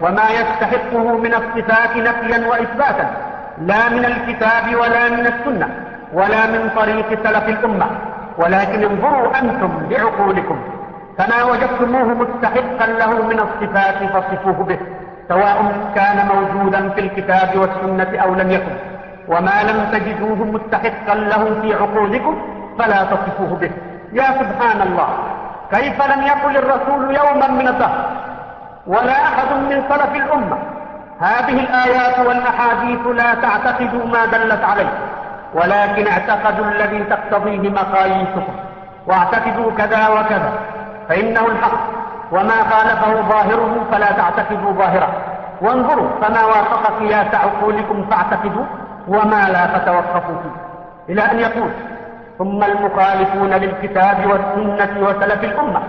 وما يستحقه من الصفات نفيا وإثباتا لا من الكتاب ولا من السنة ولا من طريق سلف الأمة. ولكن انظروا أنتم بعقولكم فما وجدتموه مستحقا له من الصفات فصفوه به سواء كان موجودا في الكتاب والسنة أو لم يكن. وما لم تجدوه مستحقا له في عقولكم فلا تصفوه به. يا سبحان الله كيف لم يقل الرسول يوما من الدهر؟ ولا أحد من سلف الأمة. هذه الآيات والأحاديث لا تعتقدوا ما دلت عليه. ولكن اعتقدوا الذي تقتضيه مقاييسكم واعتقدوا كذا وكذا فإنه الحق وما خالفه ظاهره فلا تعتقدوا ظاهره. وانظروا فما وافق قياس عقولكم فاعتقدوا وما لا فتوقفوا فيه. إلى أن يقول ثم المخالفون للكتاب والسنة وسلف الأمة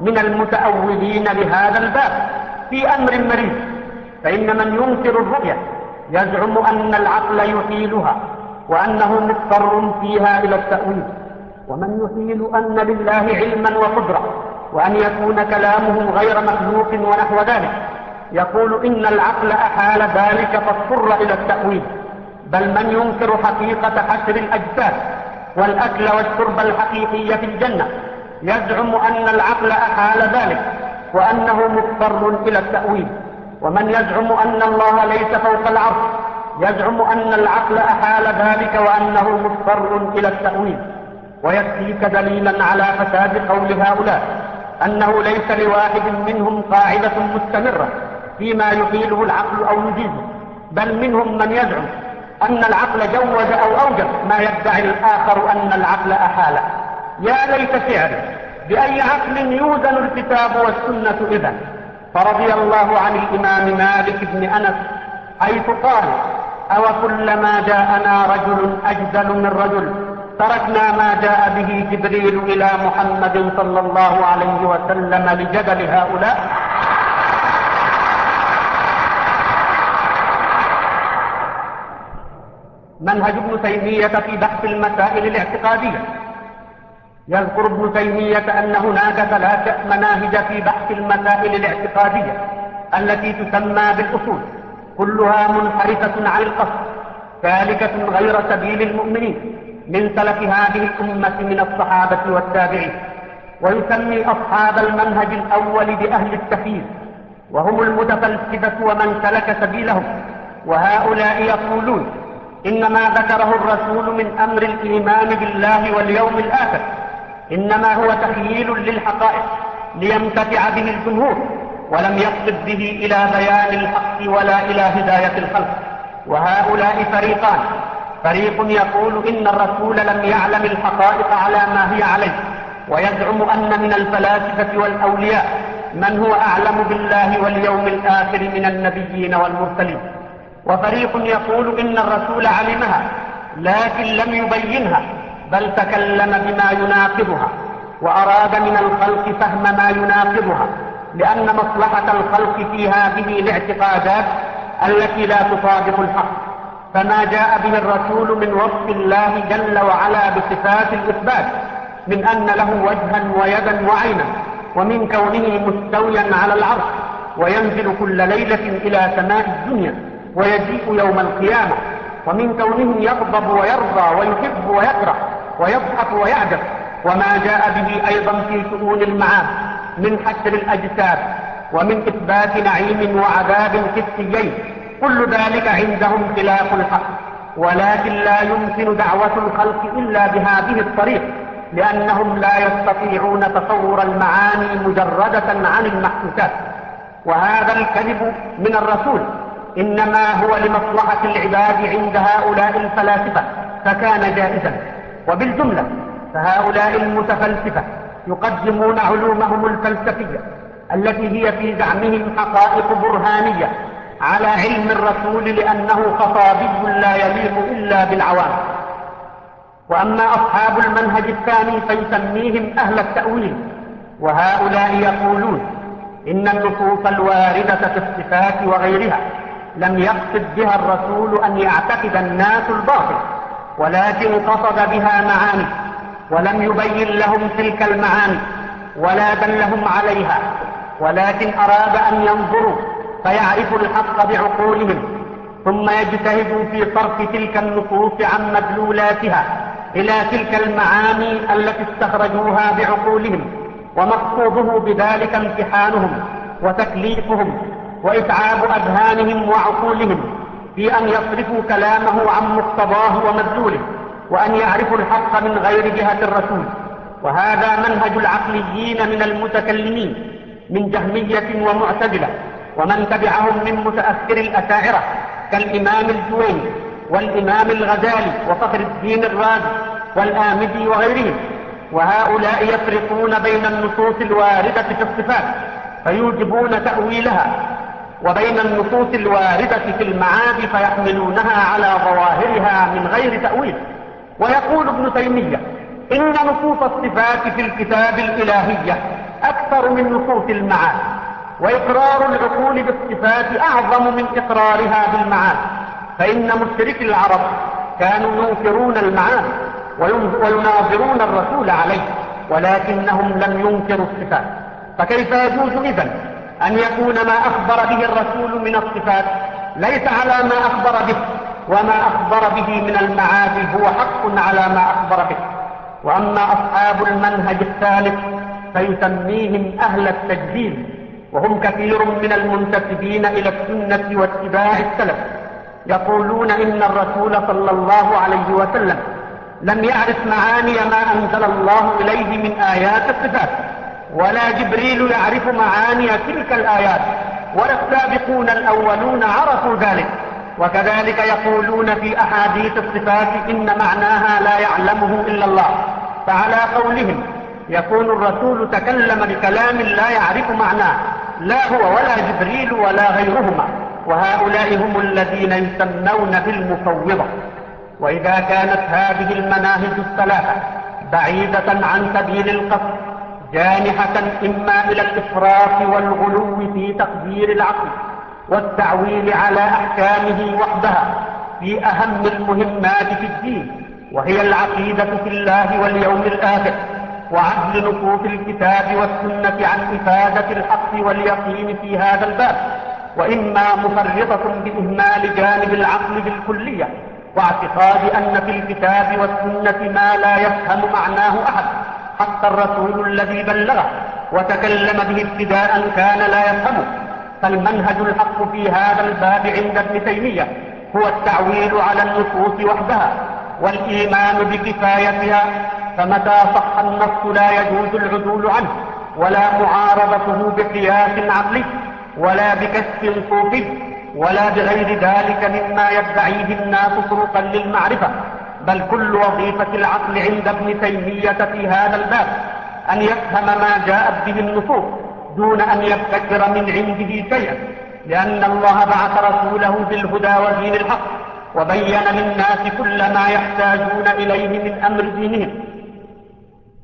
من المتأولين لهذا الباب في أمر مريض فإن من ينكر الرؤية يزعم أن العقل يحيلها. وأنه مضطر فيها إلى التأويل. ومن يحيل أن لله علما وقدرة وأن يكون كلامه غير مخلوق ونحو ذلك. يقول إن العقل أحال ذلك فاضطر إلى التأويل. بل من ينكر حقيقة حشر الأجساد والأكل والشرب الحقيقي في الجنة؟ يزعم أن العقل أحال ذلك وأنه مضطر إلى التأويل. ومن يزعم أن الله ليس فوق العرش يزعم أن العقل أحال ذلك وأنه مضطر إلى التأويل ويكفيك دليلا على فساد قول هؤلاء أنه ليس لواحد منهم قاعدة مستمرة فيما يقيله العقل أو يجيزه بل منهم من يزعم أن العقل جوز أو أوجب ما يدعي الآخر أن العقل أحال. يا ليت شعري بأي عقل يوزن الكتاب والسنة إذا؟ فرضي الله عن الإمام مالك بن أنس حيث قال أو كلما جاءنا رجل أجدل من رجل تركنا ما جاء به جبريل إلى محمد صلى الله عليه وسلم لجدل هؤلاء منهج ابن تيمية في بحث المسائل الاعتقادية. يذكر ابن تيمية أن هناك ثلاثة مناهج في بحث المسائل الاعتقادية التي تسمى بالأصول. كلها منحرفة عن القصد. سالكة غير سبيل المؤمنين. من سلف هذه الأمة من الصحابة والتابعين. ويسمي أصحاب المنهج الأول بأهل التفيير وهم المتفلسفة ومن سلك سبيلهم. وهؤلاء يقولون إن ما ذكره الرسول من أمر الإيمان بالله واليوم الآخر. إنما هو تخييل للحقائق ليمتفع به الجمهور. ولم يقصد به إلى بيان الحق ولا إلى هداية الخلق. وهؤلاء فريقان. فريق يقول إن الرسول لم يعلم الحقائق على ما هي عليه ويزعم أن من الفلاسفة والأولياء من هو أعلم بالله واليوم الآخر من النبيين والمرسلين. وفريق يقول إن الرسول علمها لكن لم يبينها بل تكلم بما يناقضها وأراد من الخلق فهم ما يناقضها. لأن مصلحة الخلق في هذه الاعتقادات التي لا تصادق الحق. فما جاء به الرسول من وصف الله جل وعلا بصفات الإثبات من أن له وجها ويدا وعينا ومن كونه مستويا على العرش وينزل كل ليلة إلى سماء الدنيا ويجيء يوم القيامة. ومن كونه يغضب ويرضى ويحب ويكره ويضحك ويعجب. وما جاء به أيضا في شؤون المعاد من حشر الأجساد ومن إثبات نعيم وعذاب كسيين كل ذلك عندهم خلاف الحق. ولكن لا يمكن دعوة الخلق إلا بهذه الطريق لأنهم لا يستطيعون تصور المعاني مجردة عن المحسوسات. وهذا الكذب من الرسول إنما هو لمصلحة العباد عند هؤلاء الفلاسفة فكان جائزا. وبالجملة فهؤلاء المتفلسفة يقدمون علومهم الفلسفية التي هي في زعمهم حقائق برهانية على علم الرسول لأنه خطابي لا يليق إلا بالعوام. وأما أصحاب المنهج الثاني فيسميهم أهل التأويل وهؤلاء يقولون إن النصوص الواردة في الصفات وغيرها لم يقصد بها الرسول أن يعتقد الناس الباطل ولكن قصد بها معاني ولم يبين لهم تلك المعاني ولا دلهم عليها ولكن أراد أن ينظروا فيعرفوا الحق بعقولهم ثم يجتهدوا في صرف تلك النصوص عن مدلولاتها إلى تلك المعاني التي استخرجوها بعقولهم ومقصوده بذلك امتحانهم وتكليفهم وإتعاب أذهانهم وعقولهم في أن يصرفوا كلامه عن مقتضاه ومدلوله. وأن يعرفوا الحق من غير جهة الرسول. وهذا منهج العقليين من المتكلمين من جهمية ومعتزلة ومن تبعهم من متأخر الأشاعرة كالإمام الجويني والإمام الغزالي وفخر الدين الرازي والآمدي وغيرهم. وهؤلاء يفرقون بين النصوص الواردة في الصفات فيوجبون تأويلها. وبين النصوص الواردة في المعاد فيحملونها على ظواهرها من غير تأويل. ويقول ابن تيمية إن نصوص الصفات في الكتاب الإلهية أكثر من نصوص المعاد وإقرار العقول بالصفات أعظم من إقرارها بالمعاد فإن مشرك العرب كانوا ينكرون المعاد ويناظرون الرسول عليه ولكنهم لم ينكروا الصفات فكيف يجوز إذن أن يكون ما أخبر به الرسول من الصفات ليس على ما أخبر به؟ وما أخبر به من المعاد هو حق على ما أخبر به. وأما أصحاب المنهج الثالث فيسميهم أهل التجديد وهم كثير من المنتسبين إلى السنة واتباع السلف يقولون إن الرسول صلى الله عليه وسلم لم يعرف معاني ما أنزل الله إليه من آيات الصفات ولا جبريل يعرف معاني تلك الآيات ولا السابقون الأولون عرفوا ذلك. وكذلك يقولون في أحاديث الصفات إن معناها لا يعلمه إلا الله. فعلى قولهم يكون الرسول تكلم بكلام لا يعرف معناه. لا هو ولا جبريل ولا غيرهما. وهؤلاء هم الذين يسمون بالمفوضة. وإذا كانت هذه المناهج الثلاثة بعيدة عن سبيل القصد جانحة إما إلى الإفراط والغلو في تقدير العقل. والتعويل على أحكامه وحدها في أهم المهمات في الدين وهي العقيدة في الله واليوم الآخر وعدل نصوص الكتاب والسنة عن إفادة الحق واليقين في هذا الباب وإما مفرطة بإهمال جانب العقل بالكلية واعتقاد أن في الكتاب والسنة ما لا يفهم معناه أحد حتى الرسول الذي بلغه وتكلم به ابتداء كان لا يفهمه. فالمنهج الحق في هذا الباب عند ابن تيمية هو التعويل على النصوص وحدها والإيمان بكفايتها فمتى صح النص لا يجوز العدول عنه ولا معارضته بقياس عقلي ولا بكشف صوفي ولا بغير ذلك مما يدعيه الناس طرقا للمعرفة. بل كل وظيفة العقل عند ابن تيمية في هذا الباب أن يفهم ما جاءت به النصوص. دون أن يبتكر من عنده شيئا لأن الله بعث رسوله بالهدى ودين الحق وبين للناس كل ما يحتاجون إليه من أمر دينهم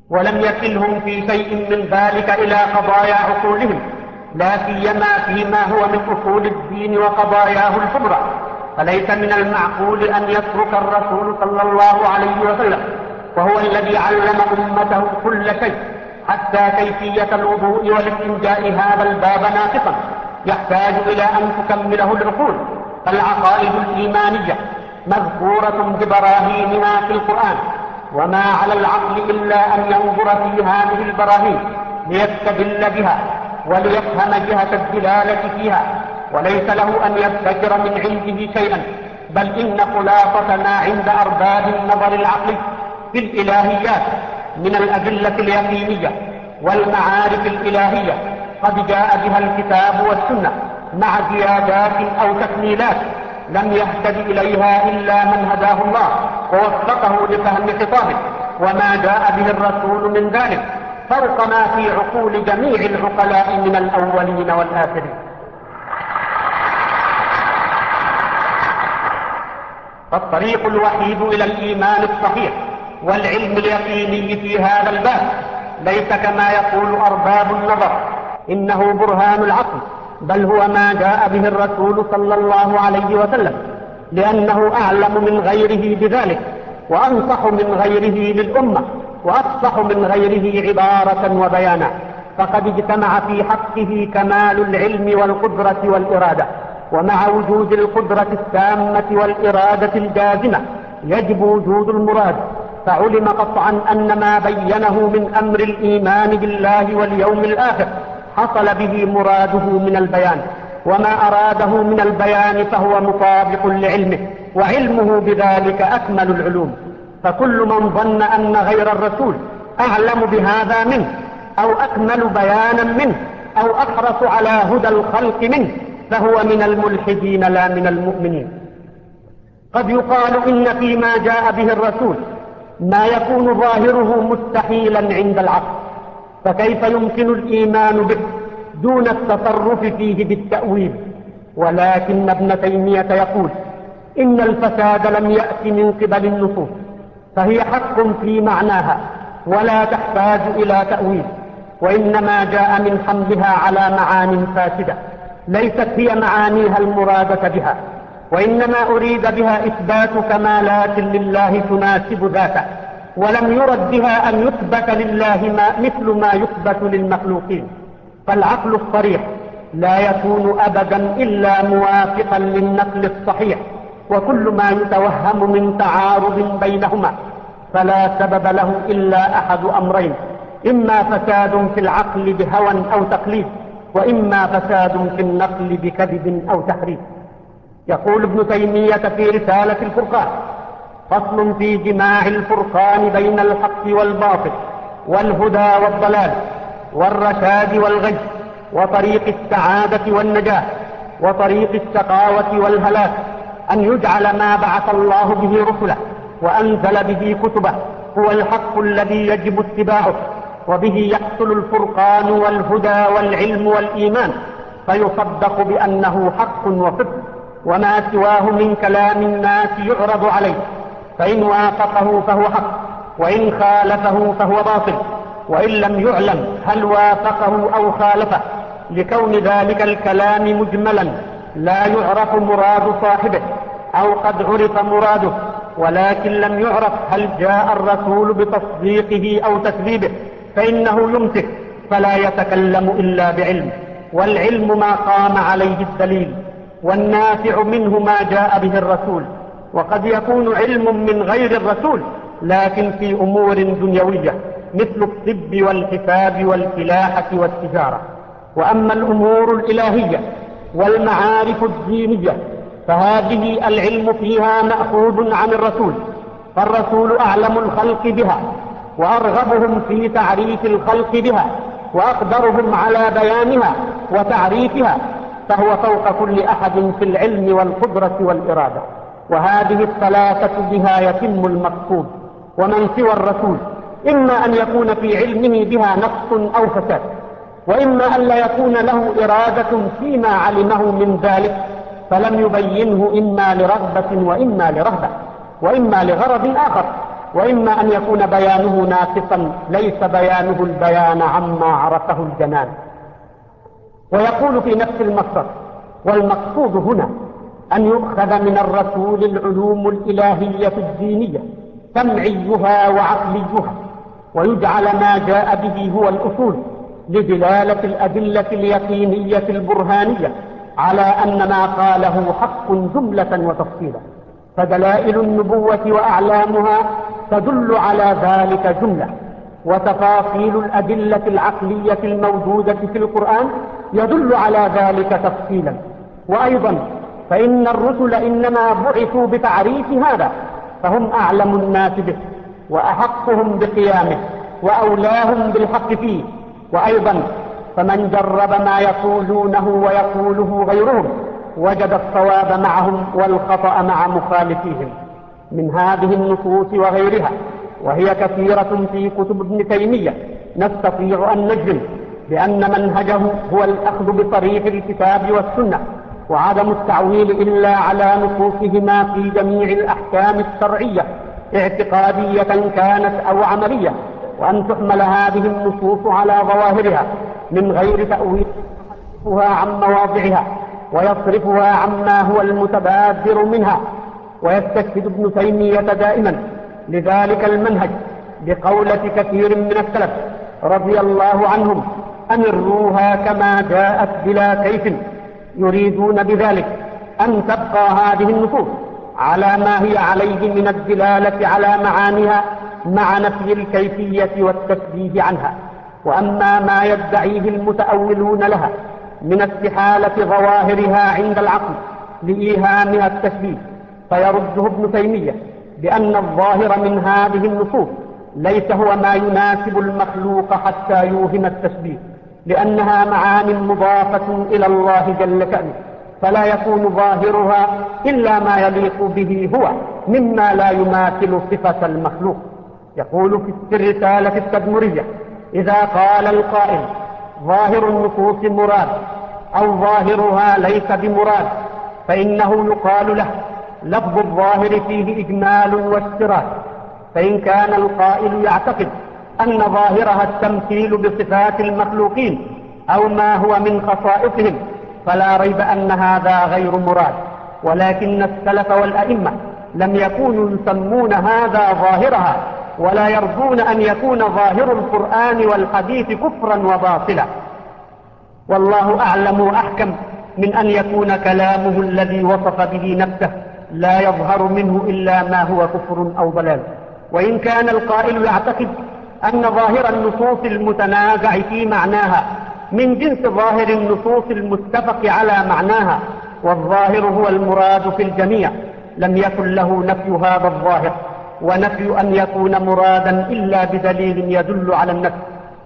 ولم يكلهم في شيء من ذلك إلى قضايا عقولهم لا سيما فيما هو من أصول الدين وقضاياه الكبرى فليس من المعقول أن يترك الرسول صلى الله عليه وسلم وهو الذي علم أمته كل شيء. حتى كيفية الوضوء والاستنجاء هذا الباب ناقصا يحتاج إلى أن تكمله العقول. فالعقائد الإيمانية مذكورة ببراهينها في القرآن. وما على العقل إلا أن ينظر في هذه البراهين ليستدل بها وليفهم جهة الدلالة فيها. وليس له أن يستجر من علمه شيئا. بل إن خلافتنا عند أرباب النظر العقلي في الإلهيات من الأدلة اليقينية والمعارف الإلهية قد جاء بها الكتاب والسنة مع زيادات أو تكميلات لم يهتد إليها إلا من هداه الله ووفقه لفهم خطابه وما جاء به الرسول من ذلك فوق ما في عقول جميع العقلاء من الأولين والآخرين. فالطريق الوحيد إلى الإيمان الصحيح والعلم اليقيني في هذا الباب. ليس كما يقول أرباب النظر إنه برهان العقل. بل هو ما جاء به الرسول صلى الله عليه وسلم. لأنه أعلم من غيره بذلك. وأنصح من غيره للأمة. وأفصح من غيره عبارة وبيانا. فقد اجتمع في حقه كمال العلم والقدرة والإرادة. ومع وجود القدرة التامة والإرادة الجازمة يجب وجود المراد. فعلم قطعا أن ما بينه من أمر الإيمان بالله واليوم الآخر حصل به مراده من البيان وما أراده من البيان فهو مطابق لعلمه وعلمه بذلك أكمل العلوم. فكل من ظن أن غير الرسول أعلم بهذا منه أو أكمل بيانا منه أو أحرص على هدى الخلق منه فهو من الملحدين لا من المؤمنين. قد يقال إن فيما جاء به الرسول ما يكون ظاهره مستحيلا عند العقل فكيف يمكن الإيمان به دون التصرف فيه بالتأويل؟ ولكن ابن تيمية يقول إن الفساد لم يأتي من قبل النصوص فهي حق في معناها ولا تحتاج إلى تأويل وإنما جاء من حملها على معان فاسدة ليست هي معانيها المرادة بها. وإنما أريد بها إثبات كمالات لله تناسب ذاته ولم يرد بها أن يثبت لله ما مثل ما يثبت للمخلوقين. فالعقل الصريح لا يكون أبدا إلا موافقا للنقل الصحيح وكل ما يتوهم من تعارض بينهما فلا سبب له إلا أحد أمرين إما فساد في العقل بهوى أو تقليد وإما فساد في النقل بكذب أو تحريف. يقول ابن تيمية في رسالة الفرقان فصل في جماع الفرقان بين الحق والباطل والهدى والضلال والرشاد والغي وطريق السعادة والنجاة وطريق السقاوة والهلاك أن يجعل ما بعث الله به رسله وأنزل به كتبه هو الحق الذي يجب اتباعه وبه يحصل الفرقان والهدى والعلم والإيمان فيصدق بأنه حق وفضل وما سواه من كلام الناس يعرض عليه. فإن وافقه فهو حق وإن خالفه فهو باطل. وإن لم يعلم هل وافقه أو خالفه. لكون ذلك الكلام مجملا لا يعرف مراد صاحبه أو قد عرف مراده. ولكن لم يعرف هل جاء الرسول بتصديقه أو تكذيبه. فإنه يمسك فلا يتكلم إلا بعلم. والعلم ما قام عليه الدليل. والنافع منه ما جاء به الرسول وقد يكون علم من غير الرسول لكن في أمور دنيوية مثل الطب والحفاب والفلاحة والتجارة. وأما الأمور الإلهية والمعارف الدينية فهذه العلم فيها مأخوذ عن الرسول فالرسول أعلم الخلق بها وأرغبهم في تعريف الخلق بها وأقدرهم على بيانها وتعريفها. فهو فوق كل أحد في العلم والقدرة والإرادة. وهذه الثلاثة بها يتم المقصود. ومن سوى الرسول. إما أن يكون في علمه بها نقص أو فساد. وإما أن لا يكون له إرادة فيما علمه من ذلك. فلم يبينه إما لرغبة وإما لرهبة. وإما لغرض آخر. وإما أن يكون بيانه ناقصا. ليس بيانه البيان عما عرفه الجنان. ويقول في نفس المصدر والمقصود هنا أن يؤخذ من الرسول العلوم الإلهية الدينية سمعيها وعقليها ويجعل ما جاء به هو الأصول لدلالة الأدلة اليقينية البرهانية على أن ما قاله حق جملة وتفصيلا. فدلائل النبوة وأعلامها تدل على ذلك جملة. وتفاصيل الأدلة العقلية الموجودة في القرآن يدل على ذلك تفصيلا. وأيضا فإن الرسل إنما بعثوا بتعريف هذا فهم أعلم الناس به وأحقهم بقيامه وأولاهم بالحق فيه. وأيضا فمن جرب ما يقولونه ويقوله غيرهم وجد الصواب معهم والخطأ مع مخالفيهم من هذه النصوص وغيرها. وهي كثيرة في كتب ابن تيمية. نستطيع أن نجزم بأن منهجه هو الأخذ بصريح الكتاب والسنة وعدم التعويل إلا على نصوصهما في جميع الأحكام الشرعية. اعتقادية كانت أو عملية وأن تحمل هذه النصوص على ظواهرها من غير تأويلها عن مواضعها ويصرفها عما هو المتبادر منها. ويستشهد ابن تيمية دائما لذلك المنهج بقولة كثير من السلف رضي الله عنهم أمروها كما جاءت بلا كيف يريدون بذلك أن تبقى هذه النصوص على ما هي عليه من الدلالة على معانيها مع نفي الكيفية والتشبيه عنها. وأما ما يدعيه المتأولون لها من استحالة ظواهرها عند العقل لإيهامها التشبيه فيرده ابن تيمية بأن الظاهر من هذه النصوص ليس هو ما يناسب المخلوق حتى يوهم التشبيه لأنها معان مضافة إلى الله جل شأنه فلا يكون ظاهرها إلا ما يليق به هو مما لا يماثل صفة المخلوق. يقول في الرسالة التدمرية إذا قال القائل ظاهر النصوص مراد أو ظاهرها ليس بمراد فإنه يقال له لفظ الظاهر فيه إجمال واشتراك فإن كان القائل يعتقد أن ظاهرها التمثيل بصفات المخلوقين أو ما هو من خصائصهم فلا ريب أن هذا غير مراد. ولكن السلف والأئمة لم يكونوا يسمون هذا ظاهرها ولا يرجون أن يكون ظاهر القرآن والحديث كفرا وباطلا. والله أعلم وأحكم من أن يكون كلامه الذي وصف به نفسه. لا يظهر منه إلا ما هو كفر أو ضلال. وإن كان القائل يعتقد أن ظاهر النصوص المتنازع في معناها من جنس ظاهر النصوص المتفق على معناها والظاهر هو المراد في الجميع. لم يكن له نفي هذا الظاهر ونفي أن يكون مرادا إلا بدليل يدل على النفي.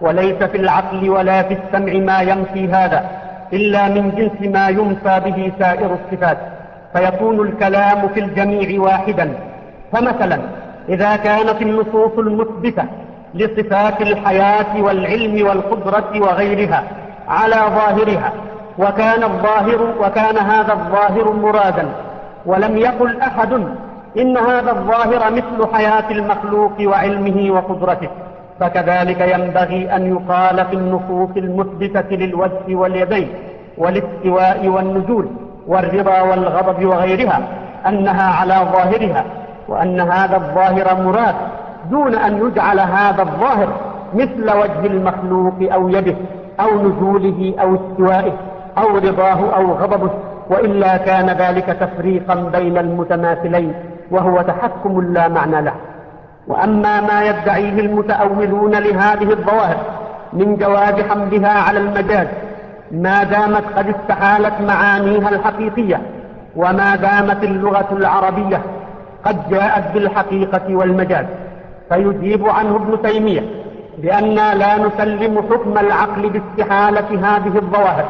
وليس في العقل ولا في السمع ما يمشي هذا إلا من جنس ما ينفى به سائر الصفات. فيكون الكلام في الجميع واحدا. فمثلا إذا كانت النصوص المثبتة لصفات الحياة والعلم والقدرة وغيرها على ظاهرها وكان الظاهر وكان هذا الظاهر مرادا ولم يقل أحد إن هذا الظاهر مثل حياة المخلوق وعلمه وقدرته فكذلك ينبغي أن يقال في النصوص المثبتة للوجه واليدين والاستواء والنزول. والرضا والغضب وغيرها أنها على ظاهرها وأن هذا الظاهر مراد دون أن يجعل هذا الظاهر مثل وجه المخلوق أو يده أو نزوله أو استوائه أو رضاه أو غضبه وإلا كان ذلك تفريقا بين المتماثلين وهو تحكم لا معنى له. وأما ما يدعيه المتأولون لهذه الظواهر من جواز حملها على المجاز ما دامت قد استحالت معانيها الحقيقية وما دامت اللغة العربية قد جاءت بالحقيقة والمجاز. فيجيب عنه ابن تيمية بأننا لا نسلم حكم العقل باستحالة هذه الظواهر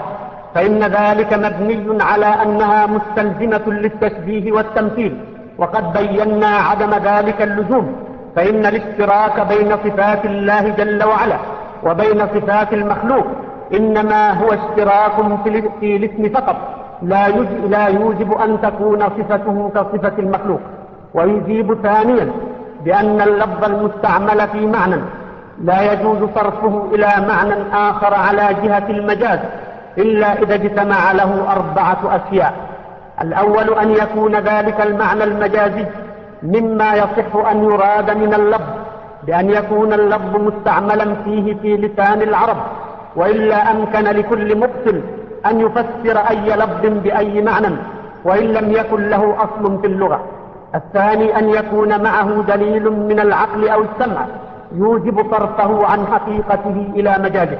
فإن ذلك مبني على أنها مستلزمة للتشبيه والتمثيل وقد بينا عدم ذلك اللزوم فإن الاشتراك بين صفات الله جل وعلا وبين صفات المخلوق إنما هو اشتراك في الاسم فقط. لا يوجب أن تكون صفته كصفة المخلوق. ويجيب ثانيا بأن اللفظ المستعمل في معنى. لا يجوز صرفه إلى معنى آخر على جهة المجاز إلا إذا اجتمع له أربعة أشياء. الأول أن يكون ذلك المعنى المجازي مما يصح أن يراد من اللفظ بأن يكون اللفظ مستعملا فيه في لسان العرب. وإلا أمكن لكل مقسم أن يفسر أي لفظ بأي معنى وإن لم يكن له أصل في اللغة. الثاني أن يكون معه دليل من العقل أو السمع يوجب صرفه عن حقيقته إلى مجازه.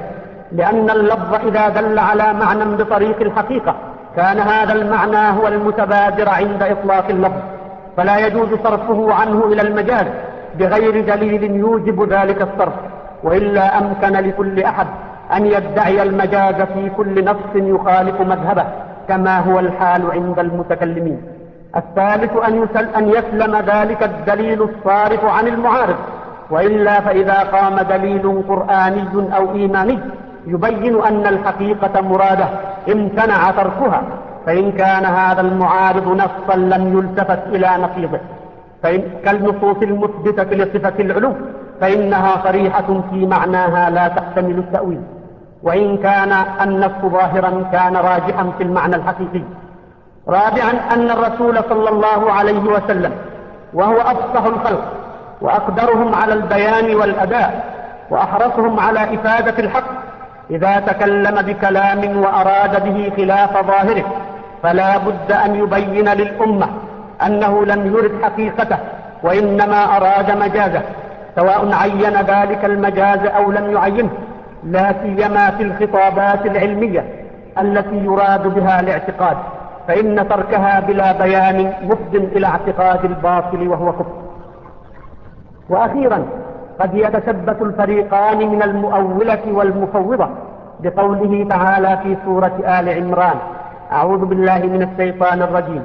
لأن اللفظ إذا دل على معنى بطريق الحقيقة كان هذا المعنى هو المتبادر عند إطلاق اللفظ. فلا يجوز صرفه عنه إلى المجاز بغير دليل يوجب ذلك الصرف. وإلا أمكن لكل أحد أن يدعي المجاز في كل نص يخالف مذهبه كما هو الحال عند المتكلمين. الثالث أن, أن يسلم ذلك الدليل الصارف عن المعارض. وإلا فإذا قام دليل قرآني أو إيماني يبين أن الحقيقة مرادة امتنع تركها. فإن كان هذا المعارض نصا لم يلتفت إلى نقيضه. فإن كالنصوص المثبتة لصفة العلو. فإنها صريحة في معناها لا تحتمل التأويل. وإن كان النص ظاهرا كان راجحا في المعنى الحقيقي. رابعا أن الرسول صلى الله عليه وسلم وهو أفصح الخلق وأقدرهم على البيان والأداء وأحرصهم على إفادة الحق إذا تكلم بكلام وأراد به خلاف ظاهره فلا بد أن يبين للأمة أنه لم يرد حقيقته وإنما أراد مجازه. سواء عين ذلك المجاز أو لم يعينه لا سيما في الخطابات العلمية التي يراد بها الاعتقاد فإن تركها بلا بيان مفض إلى اعتقاد الباطل وهو كفر. وأخيرا قد يتثبت الفريقان من المؤولة والمفوضة بقوله تعالى في سورة آل عمران أعوذ بالله من الشيطان الرجيم.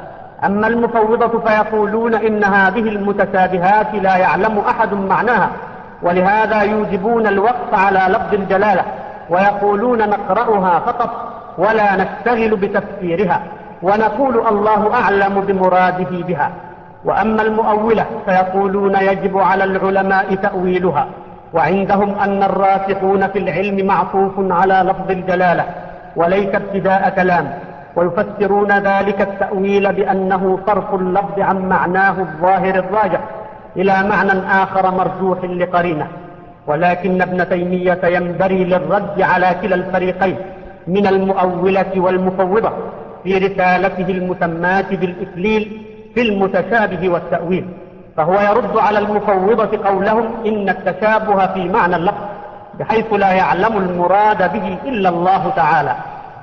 أما المفوضة فيقولون إن هذه المتشابهات لا يعلم أحد معناها ولهذا يوجبون الوقف على لفظ الجلالة ويقولون نقرأها فقط ولا نشتغل بتفسيرها ونقول الله أعلم بمراده بها. وأما المؤولة فيقولون يجب على العلماء تأويلها وعندهم أن الراسخون في العلم معطوف على لفظ الجلالة وليس ابتداء كلام. ويفسرون ذلك التأويل بأنه صرف اللفظ عن معناه الظاهر الراجح إلى معنى آخر مرجوح لقرينة. ولكن ابن تيمية ينبري للرد على كلا الفريقين من المؤولة والمفوضة في رسالته المسماة بالإفليل في المتشابه والتأويل. فهو يرد على المفوضة قولهم إن التشابه في معنى اللفظ بحيث لا يعلم المراد به إلا الله تعالى.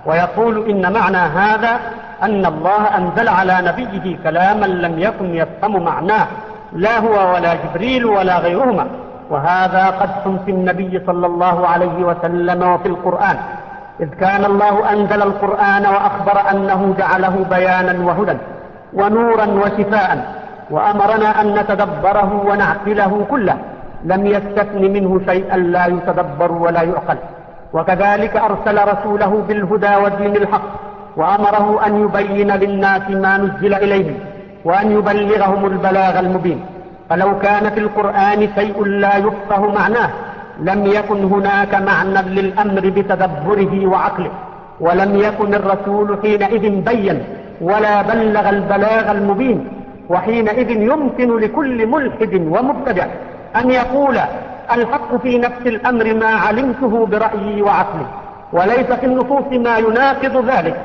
ويقول إن معنى هذا أن الله أنزل على نبيه كلاما لم يكن يفهم معناه لا هو ولا جبريل ولا غيرهما. وهذا قدح في النبي صلى الله عليه وسلم وفي القرآن. إذ كان الله أنزل القرآن وأخبر أنه جعله بيانا وهدى ونورا وشفاء وأمرنا أن نتدبره ونعقله كله. لم يستثن منه شيئا لا يتدبر ولا يعقل. وكذلك أرسل رسوله بالهدى والدين الحق وأمره أن يبين للناس ما نزل إليهم وأن يبلغهم البلاغ المبين. فلو كان في القرآن شيء لا يفقه معناه لم يكن هناك معنى للأمر بتدبره وعقله. ولم يكن الرسول حينئذ بين ولا بلغ البلاغ المبين. وحينئذ يمكن لكل ملحد ومبتدع أن يقول الحق في نفس الأمر ما علمته برأيي وعقلي وليس في النصوص ما يناقض ذلك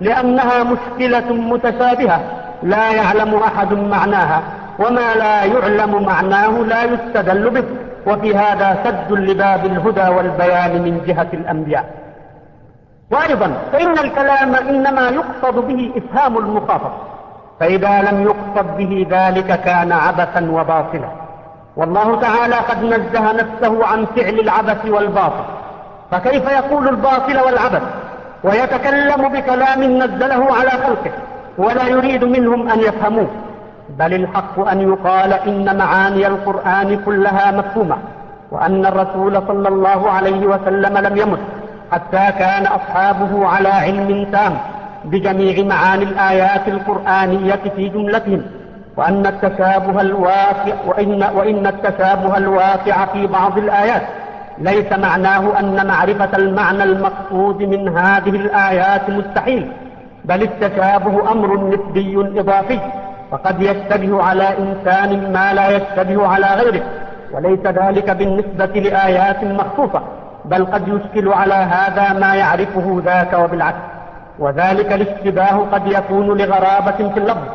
لأنها مشكلة متشابهة لا يعلم أحد معناها وما لا يعلم معناه لا يستدل به وفي هذا سد لباب الهدى والبيان من جهة الأنبياء. وأيضا فإن الكلام إنما يقصد به إفهام المخاطب فإذا لم يقصد به ذلك كان عبثا وباطلا. والله تعالى قد نزه نفسه عن فعل العبث والباطل. فكيف يقول الباطل والعبث؟ ويتكلم بكلام نزله على خلقه ولا يريد منهم أن يفهموه. بل الحق أن يقال إن معاني القرآن كلها مفهومة وأن الرسول صلى الله عليه وسلم لم يمت حتى كان أصحابه على علم تام بجميع معاني الآيات القرآنية في جملتهم. وأن التشابه الواقع وإن, وإن التشابه الواقع في بعض الآيات. ليس معناه أن معرفة المعنى المقصود من هذه الآيات مستحيل بل التشابه أمر نسبي إضافي فقد يشتبه على إنسان ما لا يشتبه على غيره وليس ذلك بالنسبة لآيات مخصوصة بل قد يشكل على هذا ما يعرفه ذاك وبالعكس. وذلك الاشتباه قد يكون لغرابة في اللفظ.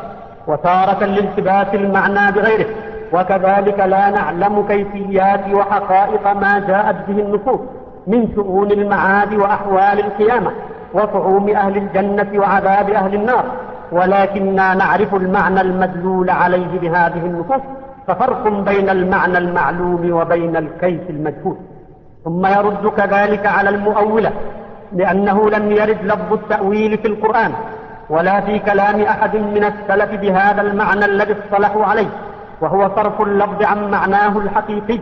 وتارة لالتباس المعنى بغيره. وكذلك لا نعلم كيفيات وحقائق ما جاءت به النصوص من شؤون المعاد وأحوال القيامة وطعوم أهل الجنة وعذاب أهل النار. ولكننا نعرف المعنى المدلول عليه بهذه النصوص ففرق بين المعنى المعلوم وبين الكيف المجهول. ثم يرد كذلك على المؤولة لأنه لم يرد لفظ التأويل في القرآن. ولا في كلام أحد من السلف بهذا المعنى الذي اصطلحوا عليه وهو صرف اللفظ عن معناه الحقيقي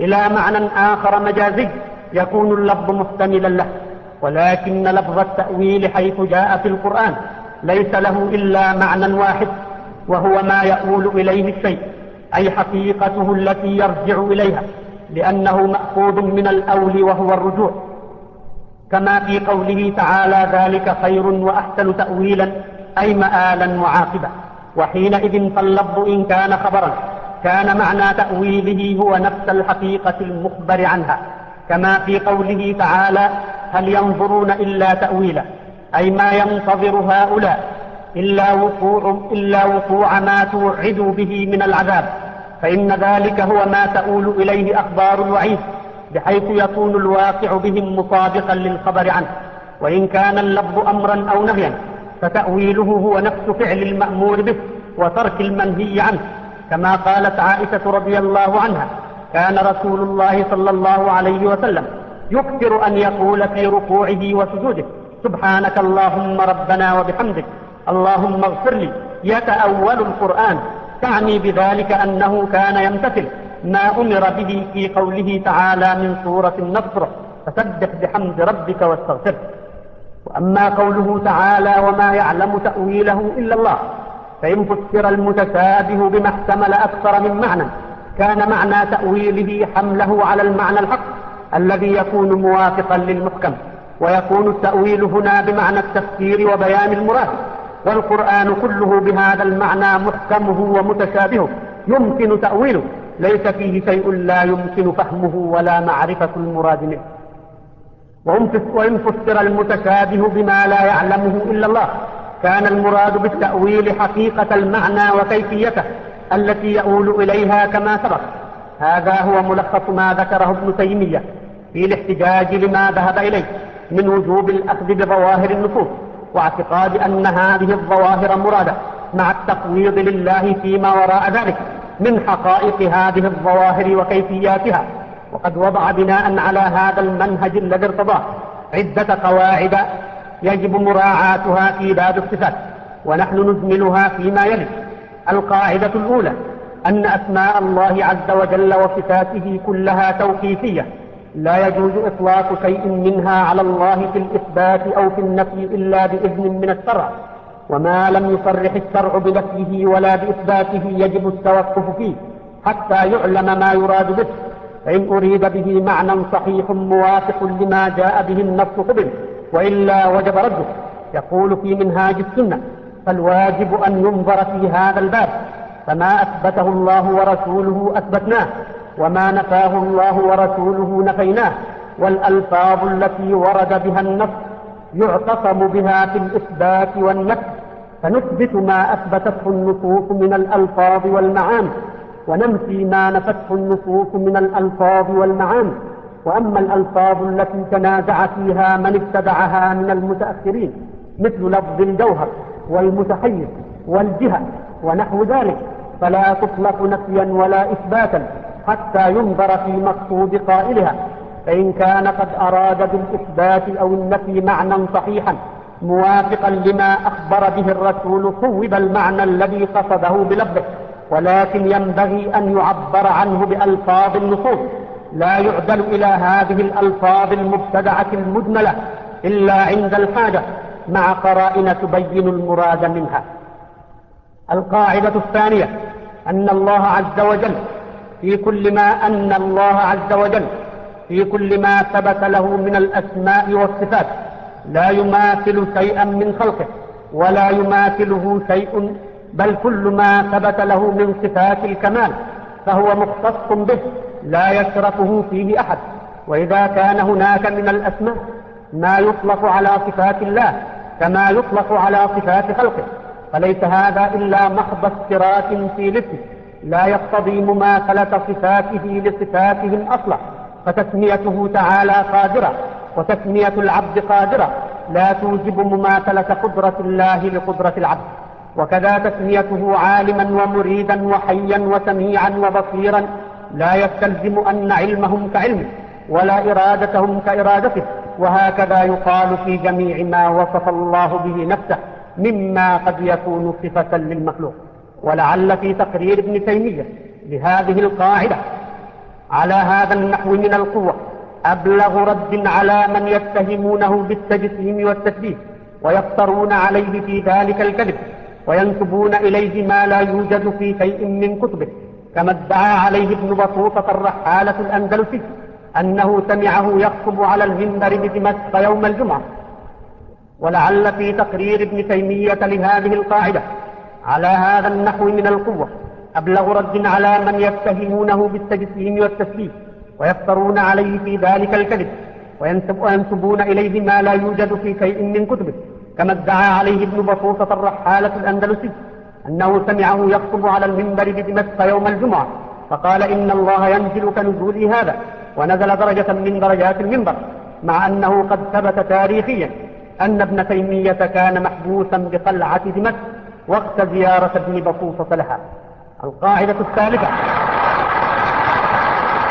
إلى معنى آخر مجازي يكون اللفظ محتملا له. ولكن لفظ التأويل حيث جاء في القرآن ليس له إلا معنى واحد وهو ما يؤول إليه الشيء أي حقيقته التي يرجع إليها لأنه مأخوذ من الأول وهو الرجوع. كما في قوله تعالى ذلك خير وأحسن تأويلا أي مآلا وعاقبة وحينئذ فاللفظ إن كان خبرا كان معنى تأويله هو نفس الحقيقة المخبر عنها. كما في قوله تعالى هل ينظرون إلا تأويله أي ما ينتظر هؤلاء إلا وقوع, إلا وقوع ما توعدوا به من العذاب. فإن ذلك هو ما تؤول إليه أخبار الوعيد. بحيث يكون الواقع بهم مطابقا للخبر عنه. وإن كان اللفظ أمرا أو نهيا فتأويله هو نفس فعل المأمور به وترك المنهي عنه. كما قالت عائشة رضي الله عنها كان رسول الله صلى الله عليه وسلم يكثر أن يقول في ركوعه وسجوده سبحانك اللهم ربنا وبحمدك اللهم اغفر لي يتأول القرآن تعني بذلك أنه كان يمتثل. ما أمر به في قوله تعالى من سورة النصر فسبح بحمد ربك واستغفره. وأما قوله تعالى وما يعلم تأويله إلا الله فإن فسر المتشابه بما احتمل أكثر من معنى كان معنى تأويله حمله على المعنى الحق الذي يكون موافقا للمحكم ويكون التأويل هنا بمعنى التفسير وبيان المراد. والقرآن كله بهذا المعنى محكمه ومتشابهه يمكن تأويله. ليس فيه شيء لا يمكن فهمه ولا معرفة المراد منه. وإن فسر المتشابه بما لا يعلمه إلا الله كان المراد بالتأويل حقيقة المعنى وكيفيته التي يؤول إليها كما سبق. هذا هو ملخص ما ذكره ابن تيمية في الاحتجاج لما ذهب إليه من وجوب الأخذ بظواهر النصوص واعتقاد أن هذه الظواهر مرادة مع التفويض لله فيما وراء ذلك. من حقائق هذه الظواهر وكيفياتها. وقد وضع بناء على هذا المنهج الذي ارتضاه عدة قواعد يجب مراعاتها في باب الصفات ونحن نزملها فيما يلي. القاعدة الأولى أن أسماء الله عز وجل وصفاته كلها توقيفية. لا يجوز إطلاق شيء منها على الله في الإثبات أو في النفي إلا بإذن من الشرع وما لم يصرح الشرع بنفيه ولا بإثباته يجب التوقف فيه حتى يعلم ما يراد به فإن أريد به معنى صحيح موافق لما جاء به النفس قبل وإلا وجب رده. يقول في منهاج السنة فالواجب أن ينظر في هذا الباب فما أثبته الله ورسوله أثبتناه وما نفاه الله ورسوله نفيناه والألفاظ التي ورد بها النفس يعتصم بها في الإثبات والنفس فنثبت ما أثبتته النصوص من الألفاظ والمعاني وننفي ما نفته النصوص من الألفاظ والمعاني. وأما الألفاظ التي تنازع فيها من ابتدعها من المتأخرين مثل لفظ الجوهر والمتحيز والجهة ونحو ذلك. فلا تطلق نفيا ولا إثباتا حتى ينظر في مقصود قائلها. فإن كان قد أراد بالإثبات أو النفي معنى صحيحا موافقا لما أخبر به الرسول صوب المعنى الذي قصده بلفظه ولكن ينبغي أن يعبر عنه بألفاظ النصوص. لا يعدل إلى هذه الألفاظ المبتدعة المجملة إلا عند الحاجة مع قرائن تبين المراد منها. القاعدة الثانية أن الله عز وجل في كل ما أن الله عز وجل في كل ما ثبت له من الأسماء والصفات لا يماثل شيئا من خلقه ولا يماثله شيء بل كل ما ثبت له من صفات الكمال فهو مختص به لا يشرفه فيه أحد. وإذا كان هناك من الأسماء ما يطلق على صفات الله كما يطلق على صفات خلقه فليس هذا إلا محض اشتراك في لفه لا يقتضي مماثلة صفاته لصفاتهم أصلا فتسميته تعالى قادرة. وتسمية العبد قادرة. لا توجب مماثلة قدرة الله لقدرة العبد. وكذا تسميته عالما ومريدا وحيا وسميعا وبصيرا. لا يستلزم أن علمهم كعلمه ولا إرادتهم كإرادته. وهكذا يقال في جميع ما وصف الله به نفسه مما قد يكون صفة للمخلوق. ولعل في تقرير ابن تيمية لهذه القاعدة على هذا النحو من القوة أبلغ رد على من يتهمونه بالتجسيم والتكذيب ويفترون عليه في ذلك الكذب وينسبون إليه ما لا يوجد في شيء من كتبه. كما ادعى عليه ابن بطوطة الرحالة الأندلسي أنه سمعه يخطب على المنبر بدمشق يوم الجمعة. ولعل في تقرير ابن تيمية لهذه القاعدة على هذا النحو من القوة أبلغ رد على من يتهمونه بالتجسيم والتسليم ويفترون عليه في ذلك الكذب وينسبون إليه ما لا يوجد في شيء من كتبه كما ادعى عليه ابن بطوطة الرحالة الأندلسي أنه سمعه يخطب على المنبر بدمشق يوم الجمعة فقال إن الله ينزل كنزولي هذا ونزل درجة من درجات المنبر مع أنه قد ثبت تاريخيا أن ابن تيمية كان محبوسا بقلعة دمشق وقت زيارة ابن بطوطة لها. القاعدة الثالثة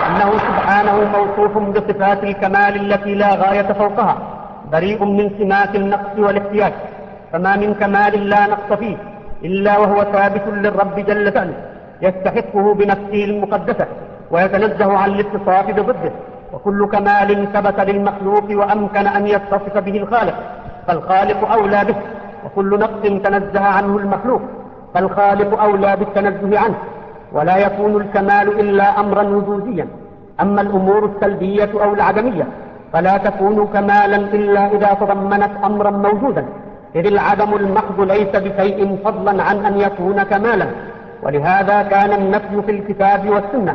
أنه سبحانه موصوف بصفات الكمال التي لا غاية فوقها بريء من سمات النقص والاحتياج فما من كمال لا نقص فيه إلا وهو ثابت للرب جل شأنه يستحقه بنفسه المقدسة ويتنزه عن الاتصاف بضده وكل كمال ثبت للمخلوق وأمكن أن يتصف به الخالق فالخالق أولى به وكل نقص تنزه عنه المخلوق فالخالق أولى بالتنزه عنه. ولا يكون الكمال إلا أمرا وجوديا. أما الأمور السلبية أو العدمية فلا تكون كمالا إلا إذا تضمنت أمرا موجودا. إذ العدم المحض ليس بشيء فضلا عن أن يكون كمالا. ولهذا كان النفي في الكتاب والسنة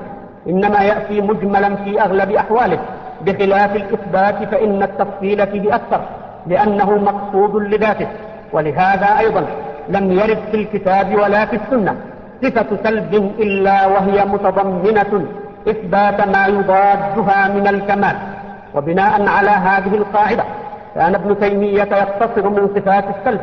إنما يأتي مجملا في أغلب أحواله. بخلاف الإثبات فإن التفصيل فيه أكثر لأنه مقصود لذاته. ولهذا أيضا لم يرد في الكتاب ولا في السنة. صفة سلب إلا وهي متضمنة إثبات ما يضادها من الكمال. وبناء على هذه القاعدة كان ابن تيمية يقتصر من صفات السلب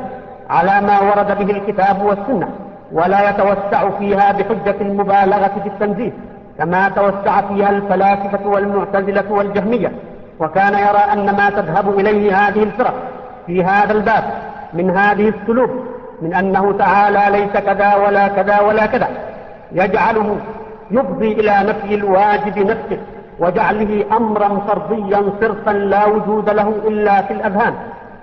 على ما ورد به الكتاب والسنة ولا يتوسع فيها بحجة المبالغة في التنزيه كما توسع فيها الفلاسفة والمعتزلة والجهمية. وكان يرى أن ما تذهب إليه هذه الفرق في هذا الباب من هذه السلوك. من أنه تعالى ليس كذا ولا كذا ولا كذا. يجعله يفضي إلى نفي الواجب نفسه وجعله أمرا فرضيا صرفا لا وجود له إلا في الأذهان.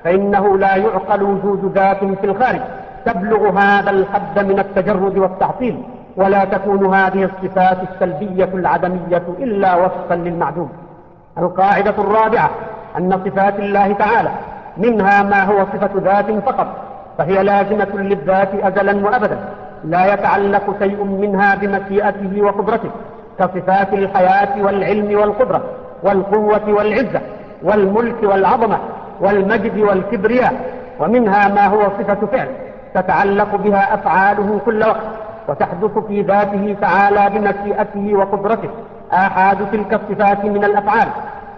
فإنه لا يعقل وجود ذات في الخارج. تبلغ هذا الحد من التجرد والتعطيل ولا تكون هذه الصفات السلبية العدمية إلا وصفا للمعدوم. القاعدة الرابعة أن صفات الله تعالى منها ما هو صفة ذات فقط. فهي لازمة للذات أزلا وأبدا. لا يتعلق شيء منها بمشيئته وقدرته كصفات الحياة والعلم والقدرة والقوة والعزة والملك والعظمة والمجد والكبرياء. ومنها ما هو صفة فعل تتعلق بها أفعاله كل وقت وتحدث في ذاته تعالى بمشيئته وقدرته. آحاد تلك الصفات من الأفعال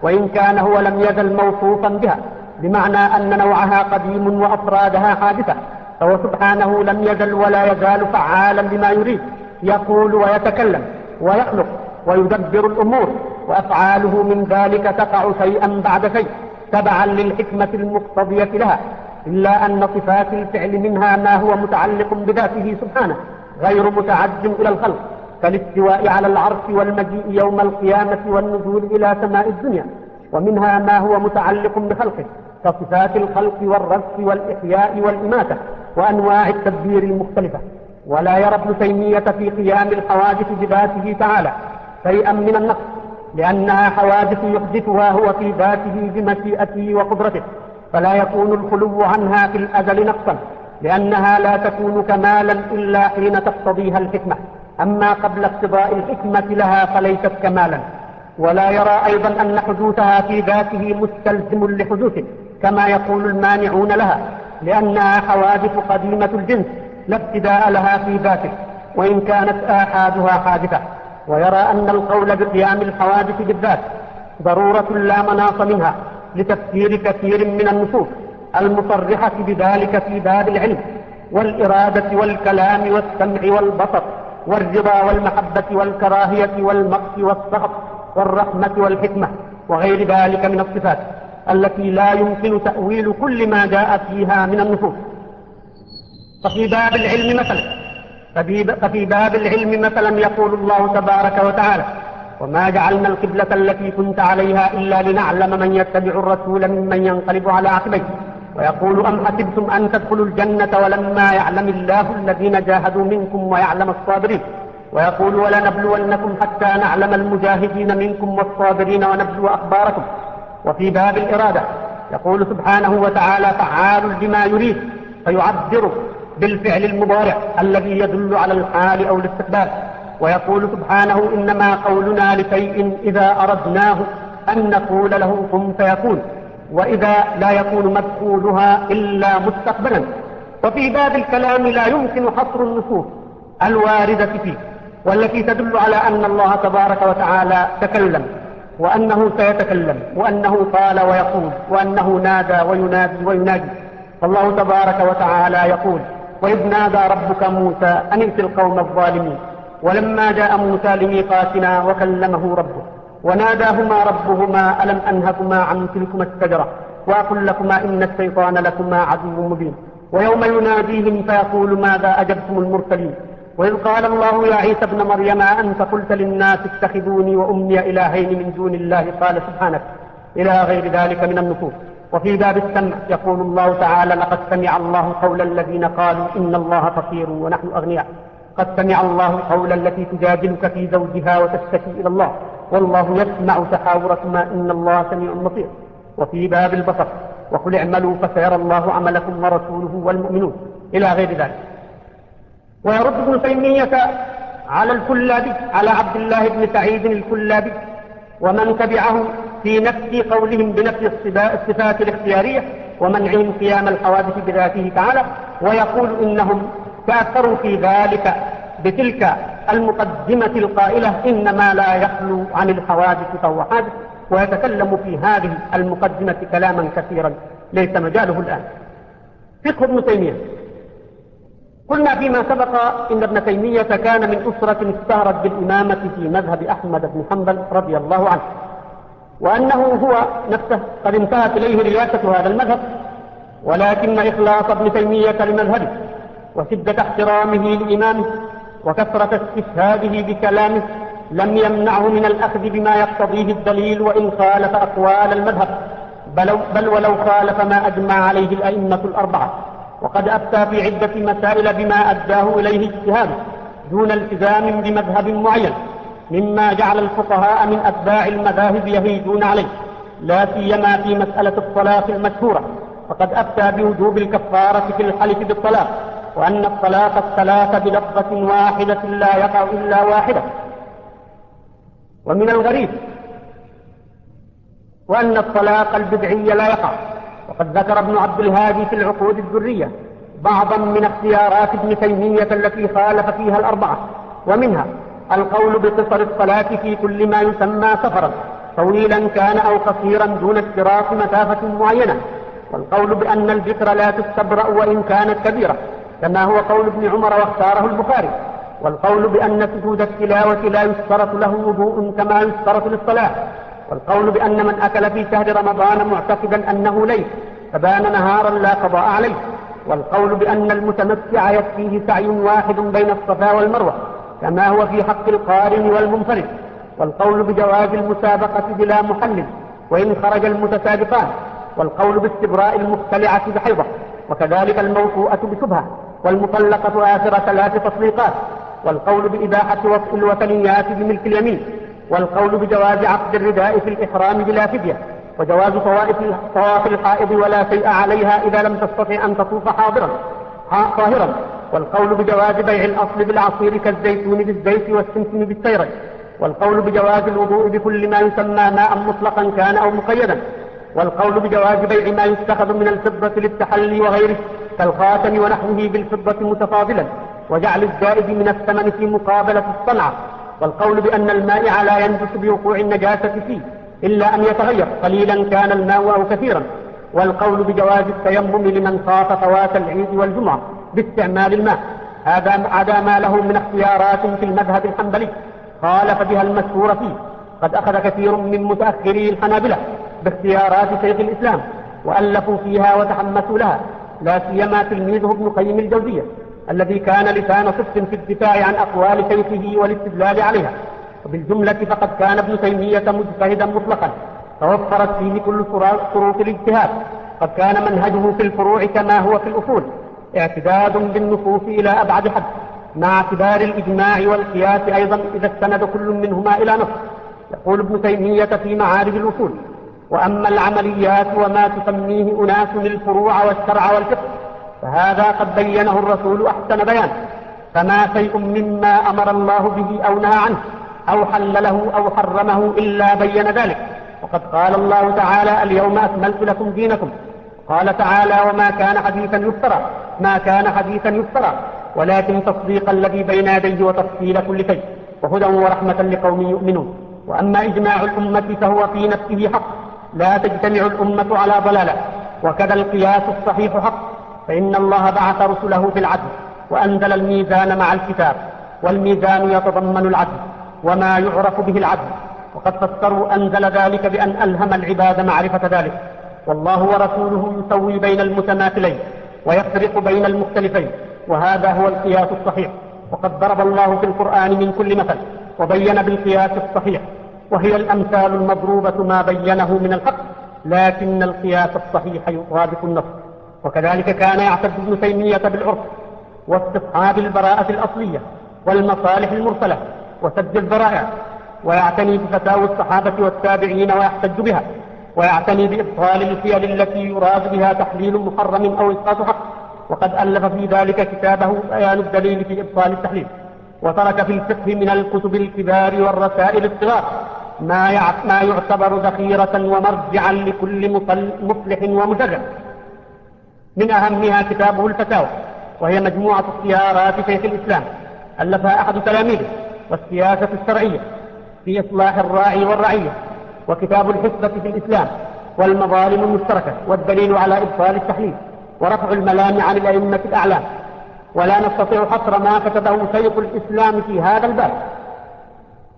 وإن كان هو لم يزل موصوفا بها. بمعنى أن نوعها قديم وأفرادها حادثة فهو سبحانه لم يزل ولا يزال فعالا بما يريد يقول ويتكلم ويخلق ويدبر الأمور وأفعاله من ذلك تقع شيئا بعد شيء تبعا للحكمة المقتضية لها إلا أن صفات الفعل منها ما هو متعلق بذاته سبحانه غير متعجم إلى الخلق كالاستواء على العرش والمجيء يوم القيامة والنزول إلى سماء الدنيا ومنها ما هو متعلق بخلقه. كصفات الخلق والرزق والإحياء والإماتة وأنواع التدبير المختلفة ولا يرى ابن تيمية في قيام الحوادث بذاته تعالى شيئا من النقص لأنها حوادث يحدثها هو في ذاته بمشيئته وقدرته. فلا يكون الخلو عنها في الأزل نقصا لأنها لا تكون كمالا إلا حين تقتضيها الحكمة. أما قبل اقتضاء الحكمة لها فليست كمالا. ولا يرى أيضا أن حدوثها في ذاته مستلزم لحدوثه كما يقول المانعون لها لأنها حوادث قديمة الجنس لا ابتداء لها في ذاته وإن كانت آحادها حادثة. ويرى أن القول بقيام الحوادث بالذات ضرورة لا مناص منها لتفسير كثير من النصوص المصرحة بذلك في باب العلم والإرادة والكلام والسمع والبصر والرضا والمحبة والكراهية والمقت والسخط والرحمة والحكمة وغير ذلك من الصفات. التي لا يمكن تأويل كل ما جاء فيها من النصوص ففي باب العلم مثلا ففي باب العلم مثلا يقول الله تبارك وتعالى وما جعلنا القبلة التي كنت عليها إلا لنعلم من يتبع الرسول ممن ينقلب على عقبيه. ويقول أم حسبتم أن تدخلوا الجنة ولما يعلم الله الذين جاهدوا منكم ويعلم الصابرين؟ ويقول ولنبلونكم حتى نعلم المجاهدين منكم والصابرين ونبلو أخباركم. وفي باب الإرادة. يقول سبحانه وتعالى فعال لما يريد فيعبر بالفعل المضارع الذي يدل على الحال أو الاستقبال. ويقول سبحانه إنما قولنا لشيء إذا أردناه أن نقول له كن فيكون وإذا لا يكون مدخولها إلا مستقبلا. وفي باب الكلام لا يمكن حصر النصوص الواردة فيه والتي تدل على أن الله تبارك وتعالى تكلم. وأنه سيتكلم وأنه قال ويقول وأنه نادى وينادي وينادي. فالله تبارك وتعالى يقول وإذ نادى ربك موسى أن ائت القوم الظالمين ولما جاء موسى لميقاتنا وكلمه ربه. وناداهما ربهما ألم أنهكما عن تلكما الشجرة؟ وأقل لكما إن الشيطان لكما عدو مبين. ويوم يناديهم فيقول ماذا أجبتم المرسلين؟ وإذ قال الله يا عيسى ابن مريم أنت قلت للناس اتخذوني وأمي إلهين من دون الله قال سبحانك إلى غير ذلك من النفوس وفي باب السمع يقول الله تعالى لقد سمع الله قول الذين قالوا إن الله فقير ونحن أغنياء قد سمع الله قول التي تجادلك في زوجها وتشتكي إلى الله والله يسمع تحاوركما إن الله سميع بصير وفي باب البصر وقل اعملوا فسيرى الله عملكم ورسوله والمؤمنون إلى غير ذلك ويرد ابن تيمية على الكلابي على عبد الله بن سعيد الكلابي ومن تبعه في نفس قولهم بنفس الصفات الاختيارية ومنعهم قيام الحوادث بذاته تعالى ويقول إنهم تأثروا في ذلك بتلك المقدمة القائلة إنما لا يخلو عن الحوادث فهو حادث ويتكلم في هذه المقدمة كلاما كثيرا ليس مجاله الآن. فقه ابن تيمية. قلنا فيما سبق إن ابن تيمية كان من أسرة استهرت بالإمامة في مذهب أحمد بن حنبل رضي الله عنه وأنه هو نفسه قد انتهت إليه رياسة هذا المذهب ولكن إخلاص ابن تيمية لمذهبه وشدة احترامه لإمامه وكثرة استشهاده بكلامه لم يمنعه من الأخذ بما يقتضيه الدليل وإن خالف أقوال المذهب بل, بل ولو خالف ما أجمع عليه الأئمة الأربعة. وقد أفتى في عدة مسائل بما أداه إليه اجتهاده دون التزام بمذهب معين مما جعل الفقهاء من أتباع المذاهب يهيجون عليه لا سيما في مسألة الصلاة المشهورة. فقد أفتى بوجوب الكفارة في الحلف بالطلاق وأن الطلاق الثلاث بلفظة واحدة لا يقع إلا واحدة. ومن الغريب وأن الطلاق البدعي لا يقع. وقد ذكر ابن عبد الهادي في العقود الذرية بعضا من اختيارات ابن تيمية التي خالف فيها الأربعة ومنها القول بقصر الصلاة في كل ما يسمى سفرا طويلا كان أو قصيرا دون افتراق مسافة معينة والقول بأن الذكر لا تستبرأ وإن كانت كبيرة كما هو قول ابن عمر واختاره البخاري والقول بأن سجود التلاوة لا يشترط له وضوء كما يشترط للصلاة والقول بأن من أكل في شهر رمضان معتقدا أنه ليس. فبان نهارا لا قضاء عليه والقول بأن المتمتع يكفيه سعي واحد بين الصفا والمروة كما هو في حق القارن والمنفرد والقول بجواز المسابقة بلا محلل وإن خرج المتسابقان والقول باستبراء المختلعة بحيضة وكذلك الموقوءة بشبهة والمطلقة آخر ثلاث تطليقات والقول بإباحة وفء الوثنيات بملك اليمين والقول بجواز عقد الرداء في الإحرام بلا فدية. وجواز طوائف طواف الحائض ولا شيء عليها إذا لم تستطع أن تطوف حاضرا. طاهرا. والقول بجواز بيع الأصل بالعصير كالزيتون بالزيت والسمسم بالسيرج والقول بجواز الوضوء بكل ما يسمى ماء مطلقا كان أو مقيدا. والقول بجواز بيع ما يستخدم من الفضة للتحلي وغيره كالخاتم ونحوه بالفضة متفاضلا. وجعل الزائد من الثمن في مقابلة الصنعة. والقول بأن المائع لا ينجس بوقوع النجاسة فيه. إلا أن يتغير. قليلا كان الماء أو كثيرا. والقول بجواز التيمم لمن صاف فوات العيد والجمعة باستعمال الماء. هذا عدا ما له من اختيارات في المذهب الحنبلي. خالف بها المشهور فيه. قد أخذ كثير من متأخري الحنابلة باختيارات شيخ الإسلام وألفوا فيها وتحمسوا لها. لا سيما تلميذه ابن قيم الجوزية الذي كان لسان صدق في الدفاع عن أقوال شيخه والاستدلال عليها. وبالجملة فقد كان ابن تيمية مجتهدا مطلقا. توفرت فيه كل شروط الاجتهاد. قد كان منهجه في الفروع كما هو في الأصول. اعتداد بالنصوص إلى أبعد حد. مع اعتبار الإجماع والقياس أيضا إذا استند كل منهما إلى نص. يقول ابن تيمية في معارف الأصول. وأما العمليات وما تسميه أناس الفروع والشرع والفقه فهذا قد بينه الرسول أحسن بيان. فما شيء مما أمر الله به أو نهى عنه. أو حلله أو حرمه إلا بين ذلك. وقد قال الله تعالى اليوم أكملت لكم دينكم. قال تعالى وما كان حديثا يفترى. ما كان حديثا يفترى. ولكن تصديق الذي بين يديه وتفصيل كل شيء. وهدى ورحمة لقوم يؤمنون. وأما إجماع الأمة فهو في نفسه حق. لا تجتمع الأمة على ضلالة. وكذا القياس الصحيح حق. فإن الله بعث رسله بالعدل. وأنزل الميزان مع الكتاب. والميزان يتضمن العدل. وما يعرف به العبد وقد فسروا أنزل ذلك بأن ألهم العباد معرفة ذلك. والله ورسوله يسوي بين المتماثلين ويفرق بين المختلفين. وهذا هو القياس الصحيح. وقد ضرب الله في القرآن من كل مثل وبين بالقياس الصحيح. وهي الأمثال المضروبة ما بينه من الحق. لكن القياس الصحيح يطابق النص. وكذلك كان يعتد ابن تيمية بالعرف واستصحاب البراءة الأصلية والمصالح المرسلة. وسد الذرائع ويعتني بفتاوى الصحابة والتابعين ويحتج بها ويعتني بإبطال الفئل التي يراد بها تحليل محرم أو إسقاط حق. وقد ألف في ذلك كتابه بيان الدليل في إبطال التحليل. وترك في الفقه من الكتب الكبار والرسائل الصغار ما ما يعتبر ذخيرة ومرجعا لكل مصلح ومشغل. من أهمها كتابه الفتاوى وهي مجموعة اختيارات شيخ الإسلام. ألفها أحد تلاميذه. والسياسة الشرعية في إصلاح الراعي والرعية وكتاب الحسبة في الإسلام والمظالم المشتركة والدليل على إبطال التحليل ورفع الملام عن الأئمة الأعلام. ولا نستطيع حصر ما كتبه شيخ الإسلام في هذا الباب.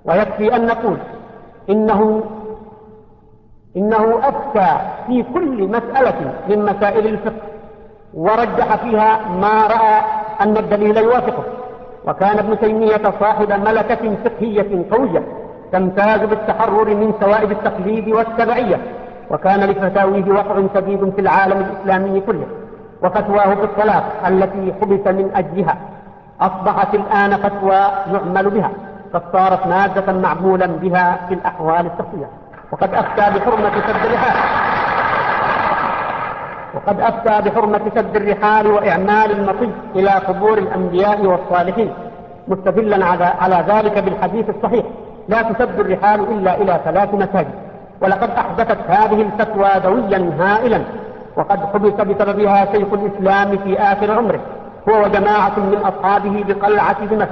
ويكفي أن نقول إنه إنه أفتى في كل مسألة من مسائل الفقه ورجح فيها ما رأى أن الدليل يوافقه. وكان ابن تيمية صاحب ملكة فقهية قوية تمتاز بالتحرر من سوائب التقليد والتبعية وكان لفتاويه وقع شديد في العالم الإسلامي كله وفتواه في الطلاق التي حبس من أجلها. أصبحت الآن فتوى يعمل بها قد صارت مادة معمولا بها في الأحوال الشخصية وقد أفتى بحرمة سد الرحال. وقد أفتى بحرمة سد الرحال وإعمال المطي إلى قبور الأنبياء والصالحين مستدلا على, على ذلك بالحديث الصحيح. لا تسد الرحال إلا إلى ثلاث مساجد. ولقد أحدثت هذه الفتوى دويا هائلا. وقد حبس بسببها شيخ الإسلام في آخر عمره. هو وجماعة من أصحابه بقلعة دمشق.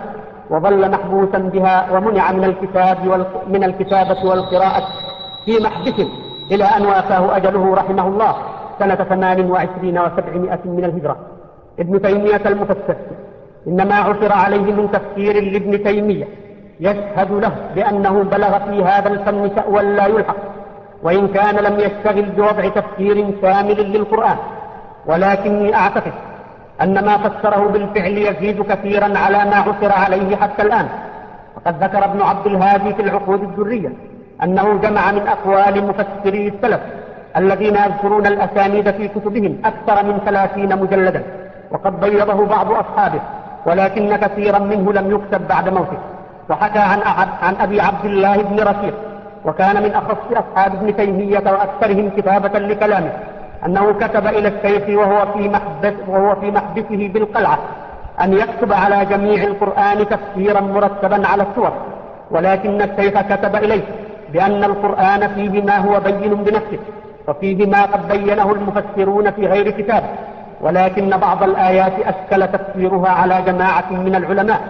وظل محبوسا بها ومنع من الكتاب وال... من الكتابة والقراءة في محبسه إلى أن وافاه أجله رحمه الله. سنة ثمان وعشرين وسبعمائة من الهجرة. ابن تيمية المفسر. إنما عثر عليه من تفسير لابن تيمية. يشهد له بأنه بلغ في هذا الفن شأوا لا يلحق. وإن كان لم يشتغل بوضع تفسير كامل للقرآن. ولكني أعتقد أن ما فسره بالفعل يزيد كثيرا على ما عثر عليه حتى الآن. وقد ذكر ابن عبد الهادي في العقود الدرية أنه جمع من أقوال مفسري السلف. الذين يذكرون الأسانيد في كتبهم أكثر من ثلاثين مجلدا وقد بيضه بعض أصحابه ولكن كثيرا منه لم يكتب بعد موته. وحكى عن, عن أبي عبد الله بن رفيق وكان من أخص أصحاب ابن تيمية وأكثرهم كتابة لكلامه أنه كتب إلى الشيخ وهو في, محبس وهو في محبسه بالقلعة أن يكتب على جميع القرآن تفسيرا مرتبا على السور ولكن الشيخ كتب إليه بأن القرآن فيه ما هو بين بنفسه. ففيه ما قد بينه المفسرون في غير كتاب ولكن بعض الآيات أشكل تفسيرها على جماعة من العلماء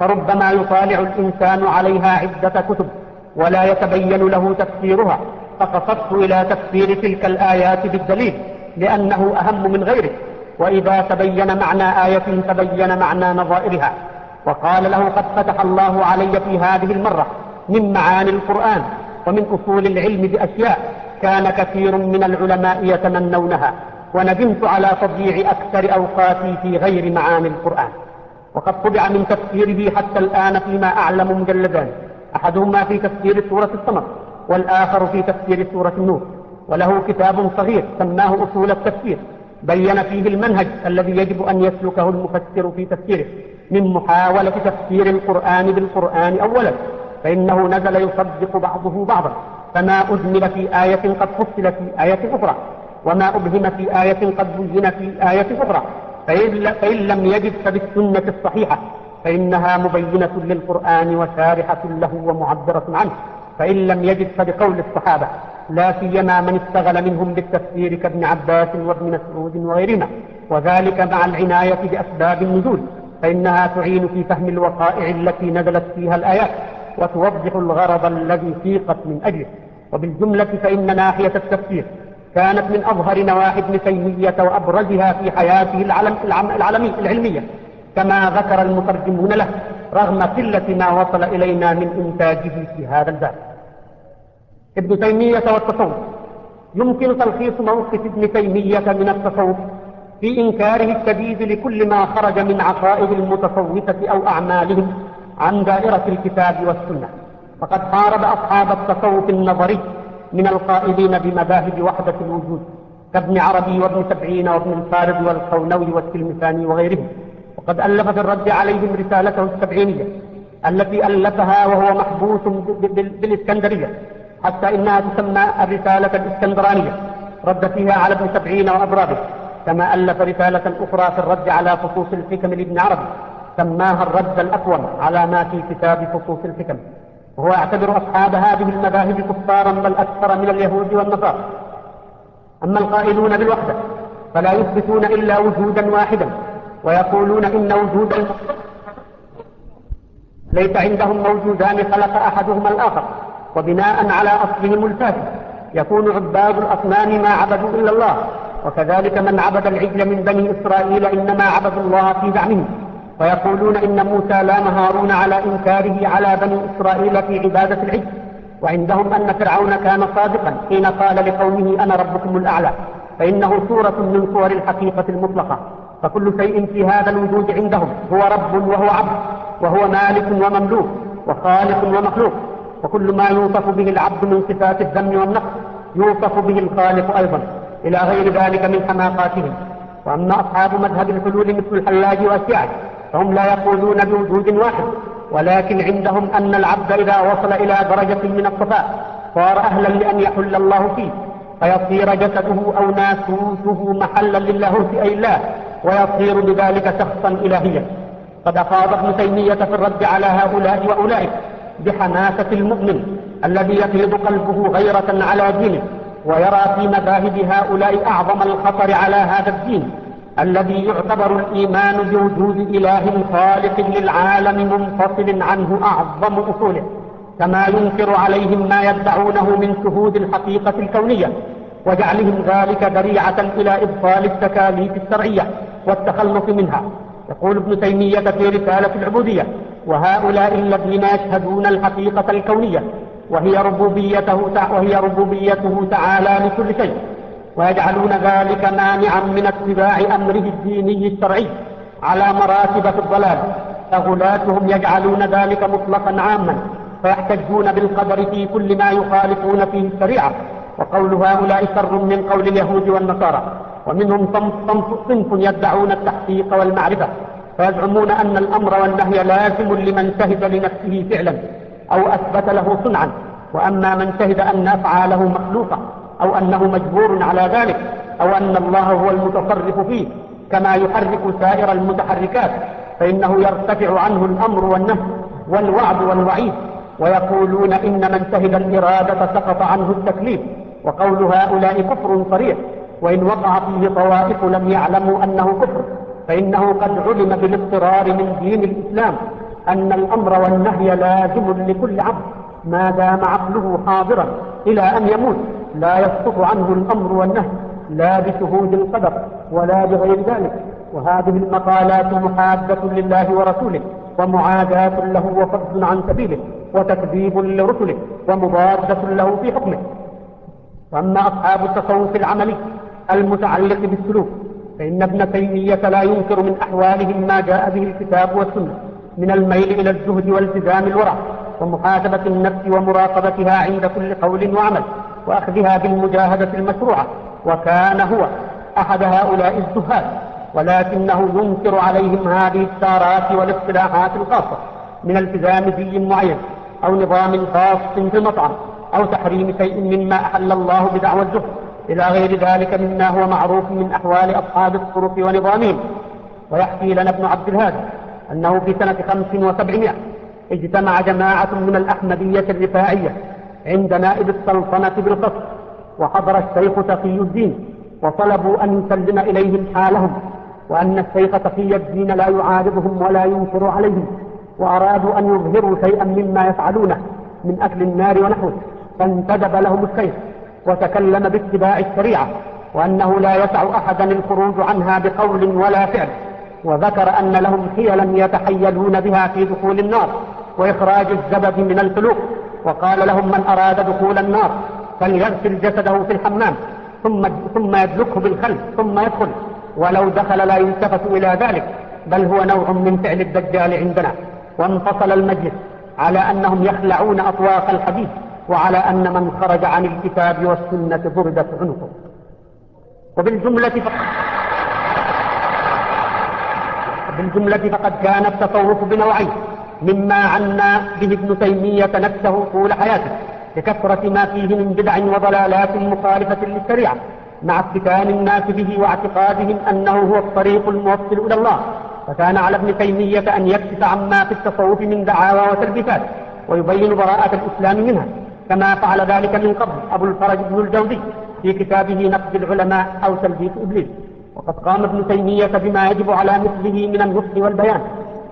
فربما يطالع الإنسان عليها عدة كتب ولا يتبين له تفسيرها فقصدت إلى تفسير تلك الآيات بالدليل لأنه أهم من غيره وإذا تبين معنى آية تبين معنى نظائرها وقال له قد فتح الله علي في هذه المرة من معاني القرآن ومن أصول العلم بأشياء كان كثير من العلماء يتمنونها وندمت على تضييع أكثر أوقاتي في غير معاني القرآن. وقد طبع من تفسيره حتى الآن فيما أعلم مجلدان أحدهما في تفسير سورة السمر والآخر في تفسير سورة النور. وله كتاب صغير سماه أصول التفسير. بين فيه المنهج الذي يجب أن يسلكه المفسر في تفسيره من محاولة تفسير القرآن بالقرآن أولا فإنه نزل يصدق بعضه بعضا. فما أذمل في آية قد فصل في آية أخرى وما أبهم في آية قد بين في آية أخرى فإن لم يجد فبالسنة الصحيحة فإنها مبينة للقرآن وشارحة له ومعبرة عنه فإن لم يجد فبقول الصحابة لا سيما من استغل منهم بالتفسير كابن عباس وابن مسعود وغيرهما وذلك مع العناية بأسباب النزول فإنها تعين في فهم الوقائع التي نزلت فيها الآيات وتوضح الغرض الذي سيقت من أجله وبالجملة فإن ناحية التفسير كانت من أظهر نواحي ابن تيمية وأبرزها في حياته العلم العلم العلمي العلمية كما ذكر المترجمون له رغم قلة ما وصل إلينا من إنتاجه في هذا الباب. ابن تيمية والتصوف. يمكن تلخيص موقف ابن تيمية من التصوف في إنكاره الشديد لكل ما خرج من عقائد المتصوفة أو أعمالهم عن دائرة الكتاب والسنة. فقد حارب أصحاب التصوف النظري من القائلين بمذاهب وحدة الوجود كابن عربي وابن سبعين وابن الفارض والكونوي والتلمساني وغيرهم. وقد ألف في الرد عليهم رسالته السبعينية التي ألفها وهو محبوس بالإسكندرية حتى إنها تسمى الرسالة الإسكندرانية. رد فيها على ابن سبعين وأبرابه كما ألف رسالة أخرى في الرد على فصوص الحكم لابن عربي سماها الرد الأقوم على ما في كتاب فصوص الحكم. وهو يعتبر أصحاب هذه المذاهب كفارا بل أكثر من اليهود والنصارى. أما القائلون بالوحدة فلا يثبتون إلا وجودا واحدا ويقولون إن وجود ليس عندهم موجودان خلق أحدهما الآخر وبناء على أصلهم الفاسد. يكون عباد الأصنام ما عبدوا إلا الله وكذلك من عبد العجل من بني إسرائيل إنما عبدوا الله في زعمهم. ويقولون إن موسى لام هارون على إنكاره على بني إسرائيل في عبادة العجل وعندهم أن فرعون كان صادقا حين قال لقومه أنا ربكم الأعلى فإنه صورة من صور الحقيقة المطلقة فكل شيء في هذا الوجود عندهم هو رب وهو عبد وهو مالك ومملوك وخالق ومخلوق وكل ما يوصف به العبد من صفات الذم والنقص يوصف به الخالق أيضا إلى غير ذلك من حماقاتهم. وأما أصحاب مذهب الحلول مثل الحلاج والشعر فهم لا يقولون بوجود واحد ولكن عندهم أن العبد إذا وصل إلى درجة من الصفاء صار أهلا لأن يحل الله فيه فيصير جسده أو ناسوسه محلا لله في أي الله ويصير بذلك شخصا إلهيا. قد أفاض ابن تيمية في الرد على هؤلاء وأولئك بحماسة المؤمن الذي يفيض قلبه غيرة على دينه ويرى في مذاهب هؤلاء أعظم الخطر على هذا الدين. الذي يعتبر الإيمان بوجود إله خالق للعالم منفصل عنه أعظم أصوله كما ينكر عليهم ما يدعونه من شهود الحقيقة الكونية وجعلهم ذلك ذريعة إلى إبطال التكاليف الشرعية والتخلص منها. يقول ابن تيمية في رسالة العبودية وهؤلاء الذين يشهدون الحقيقة الكونية وهي ربوبيته, وهي ربوبيته تعالى لكل شيء ويجعلون ذلك مانعا من اتباع أمره الديني الشرعي على مراتب في الضلال. فغلاتهم يجعلون ذلك مطلقا عاما فيحتجون بالقدر في كل ما يخالفون فيه الشريعة. وقول هؤلاء شر من قول اليهود والنصارى. ومنهم صنف يدعون التحقيق والمعرفة. فيزعمون أن الأمر والنهي لازم لمن شهد لنفسه فعلا أو أثبت له صنعا. وأما من شهد أن أفعاله مخلوقة أو أنه مجبور على ذلك أو أن الله هو المتصرف فيه كما يحرك سائر المتحركات فإنه يرتفع عنه الأمر والنهي والوعد والوعيد ويقولون إن من شهد الإرادة سقط عنه التكليف وقول هؤلاء كفر صريح وإن وقع فيه طوائف لم يعلموا أنه كفر فإنه قد علم بالاضطرار من دين الإسلام أن الأمر والنهي لازم لكل عبد ما دام عقله حاضرا إلى أن يموت. لا يسقط عنه الأمر والنهي لا بشهود القدر ولا بغير ذلك. وهذه المقالات محادة لله ورسوله ومعاداة له وفض عن سبيله وتكذيب لرسله ومضادة له في حكمه. وأما أصحاب التصوف العملي المتعلق بالسلوك فإن ابن تيمية لا ينكر من أحوالهم ما جاء به الكتاب والسنة من الميل إلى الزهد والتزام الورع ومحاسبة النفس ومراقبتها عند كل قول وعمل. وأخذها بالمجاهدة المشروعة وكان هو أحد هؤلاء الزهاد ولكنه ينكر عليهم هذه الثارات والاصطلاحات الخاصة من التزام دي معين أو نظام خاص في المطعم أو تحريم شيء مما أحل الله بدعوى الزهد. إلى غير ذلك مما هو معروف من أحوال أصحاب الصرف ونظامهم. ويحكي لنا ابن عبد الهادي أنه في سنة خمس وسبعمائة اجتمع جماعة من الأحمدية الرفاعية عند نائب السلطنة بالقصر وحضر الشيخ تقي الدين وطلبوا أن يسلم إليهم حالهم وأن الشيخ تقي الدين لا يعارضهم ولا ينكر عليهم وأرادوا أن يظهروا شيئا مما يفعلونه من أكل النار ونحوه فانتدب لهم الشيخ وتكلم باتباع الشريعة وأنه لا يسع أحدا الخروج عنها بقول ولا فعل وذكر أن لهم حيلا يتحيلون بها في دخول النار وإخراج الزبد من الفلوق وقال لهم من أراد دخول النار فليغسل جسده في الحمام ثم ثم يدلكه بالخل ثم يدخل. ولو دخل لا يلتفت إلى ذلك بل هو نوع من فعل الدجال عندنا. وانفصل المجلس على أنهم يخلعون أطواق الحديث وعلى أن من خرج عن الكتاب والسنة ضربت عنقه. وبالجملة فقط بالجملة فقد كان التصوف بنوعين. مما عنا به ابن تيمية نفسه طول حياته لكثرة ما فيه من بدع وضلالات مخالفة للشريعة مع افتتان الناس به واعتقادهم أنه هو الطريق الموصل إلى الله. فكان على ابن تيمية أن يكشف عما في التصوف من دعاوى وتلبيسات ويبين براءة الإسلام منها كما فعل ذلك من قبل أبو الفرج بن الجوزي في كتابه نقد العلماء أو تلبيس إبليس. وقد قام ابن تيمية بما يجب على مثله من النصح والبيان.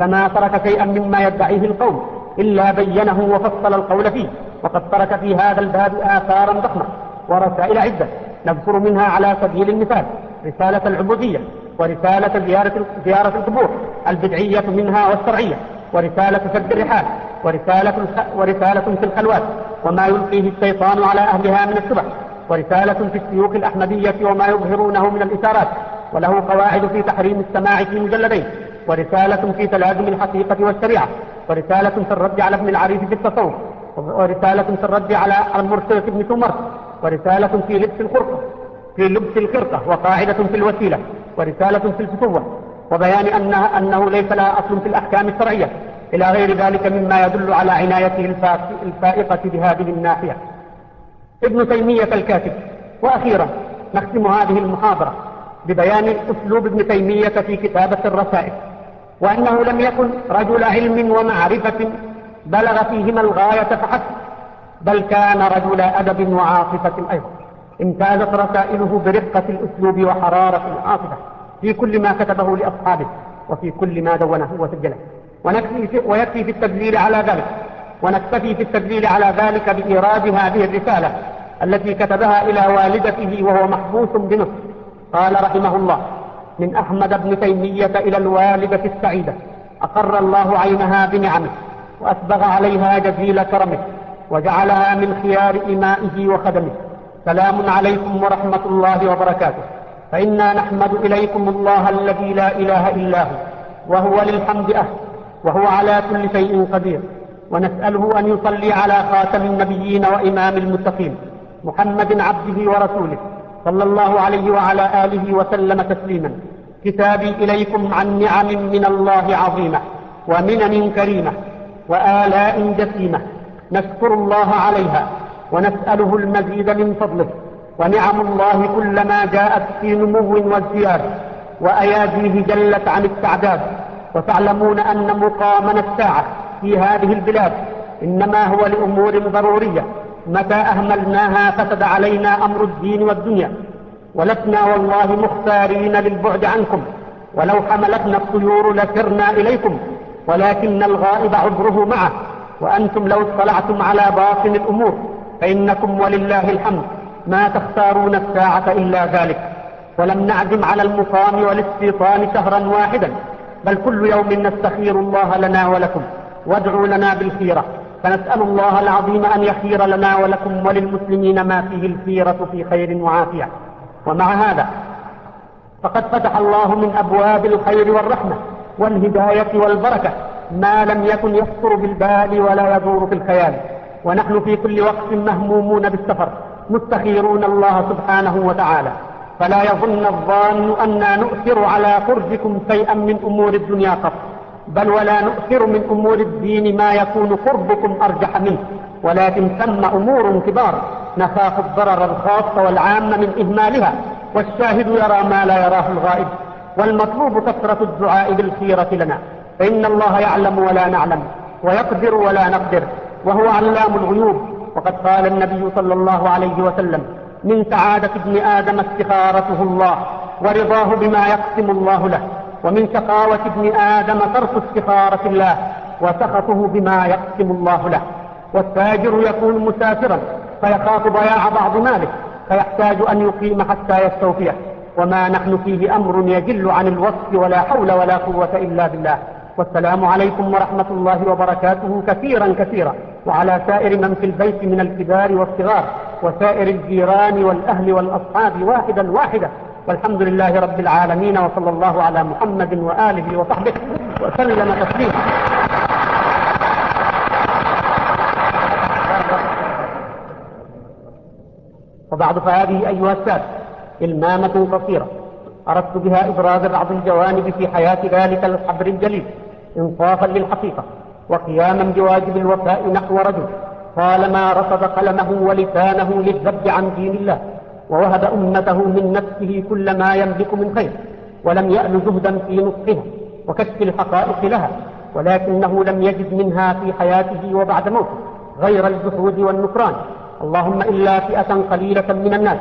فما ترك شيئا مما يدعيه القوم إلا بينه وفصل القول فيه. وقد ترك في هذا الباب آثارا ضخمة ورسائل عدة نذكر منها على سبيل المثال رسالة العبودية ورسالة زيارة, زيارة القبور البدعية منها والشرعية ورسالة سد الرحال ورسالة, ورسالة في الخلوات وما يلقيه الشيطان على أهلها من السبع ورسالة في الشيوخ الأحمدية وما يظهرونه من الإشارات وله قواعد في تحريم السماع في مجلدين. ورسالة في تلازم الحقيقة والشريعة ورسالة في الرد على ابن العريف في التصوف ورسالة في الرد على المرسلة ابن تمر ورسالة في لبس الخرقة في لبس الخرقة وقاعدة في الوسيلة ورسالة في الفتوة وبيان أنه, أنه ليس لها أصل في الأحكام الشرعية. إلى غير ذلك مما يدل على عنايته الفائقة بهذه الناحية. ابن تيمية الكاتب وأخيرا نختم هذه المحاضرة ببيان أسلوب ابن تيمية في كتابة الرسائل. وأنه لم يكن رجل علم ومعرفة بلغ فيهما الغاية فحسب بل كان رجل أدب وعاطفة أيضا. امتازت رسائله برقة الأسلوب وحرارة العاطفة في كل ما كتبه لأصحابه وفي كل ما دونه وسجله. ونكفي في ويكفي في التدليل على ذلك. ونكتفي في التدليل على ذلك بإيراد هذه الرسالة التي كتبها إلى والدته وهو محبوس بمصر قال رحمه الله من أحمد بن تيمية إلى الوالدة السعيدة. أقر الله عينها بنعمه وأسبغ عليها جزيل كرمه وجعلها من خيار إمائه وخدمه. سلام عليكم ورحمة الله وبركاته. فإنا نحمد إليكم الله الذي لا إله إلا هو وهو للحمد أهل وهو على كل شيء قدير. ونسأله أن يصلي على خاتم النبيين وإمام المتقين محمد عبده ورسوله صلى الله عليه وعلى آله وسلم تسليما. كتابي إليكم عن نعم من الله عظيمة ومنن كريمة وآلاء جسيمة. نشكر الله عليها ونسأله المزيد من فضله ونعم الله كلما جاءت في نمو وازدياد وأياديه جلت عن التعداد. وتعلمون أن مقامنا الساعة في هذه البلاد إنما هو لأمور ضرورية. متى أهملناها فسد علينا أمر الدين والدنيا. ولسنا والله مختارين للبعد عنكم. ولو حملتنا الطيور لسرنا إليكم ولكن الغائب عذره معه. وأنتم لو اطلعتم على باطن الأمور فإنكم ولله الحمد. ما تختارون الساعة إلا ذلك. ولم نعزم على المقام والاستيطان شهرا واحدا. بل كل يوم نستخير الله لنا ولكم. وادعوا لنا بالخيرة. فنسأل الله العظيم أن يخير لنا ولكم وللمسلمين ما فيه الخيرة في خير وعافية. ومع هذا فقد فتح الله من أبواب الخير والرحمة والهداية والبركة ما لم يكن يخطر بالبال ولا يدور في الخيال ونحن في كل وقت مهمومون بالسفر مستخيرون الله سبحانه وتعالى فلا يظن الظان أننا نؤثر على قربكم شيئا من أمور الدنيا قط بل ولا نؤثر من أمور الدين ما يكون قربكم أرجح منه ولكن ثم أمور كبار نفاق الضرر الخاص والعام من إهمالها والشاهد يرى ما لا يراه الغائب والمطلوب كثرة الدعاء بالخيرة لنا. فإن الله يعلم ولا نعلم ويقدر ولا نقدر وهو علام الغيوب. وقد قال النبي صلى الله عليه وسلم من سعادة ابن آدم استخارته الله ورضاه بما يقسم الله له ومن شقاوة ابن آدم ترك استخارة الله وسخطه بما يقسم الله له. والتاجر يكون مسافرا فيخاف ضياع بعض ماله فيحتاج أن يقيم حتى يستوفيه. وما نحن فيه أمر يجل عن الوصف ولا حول ولا قوة إلا بالله. والسلام عليكم ورحمة الله وبركاته كثيرا كثيرا. وعلى سائر من في البيت من الكبار والصغار وسائر الجيران والأهل والأصحاب واحدا واحدا والحمد لله رب العالمين وصلى الله على محمد وآله وصحبه وسلم تسليما. وبعد فهذه أيها السادة إلمامة قصيرة. أردت بها إبراز بعض الجوانب في حياة ذلك الحبر الجليل إنصافا للحقيقة وقياما بواجب الوفاء نحو رجل. طالما رصد قلمه ولسانه للذب عن دين الله ووهب أمته من نفسه كل ما يملك من خير ولم يأل زهدا في نصحها وكشف الحقائق لها ولكنه لم يجد منها في حياته وبعد موته غير الجحود والنكران. اللهم إلا فئة قليلة من الناس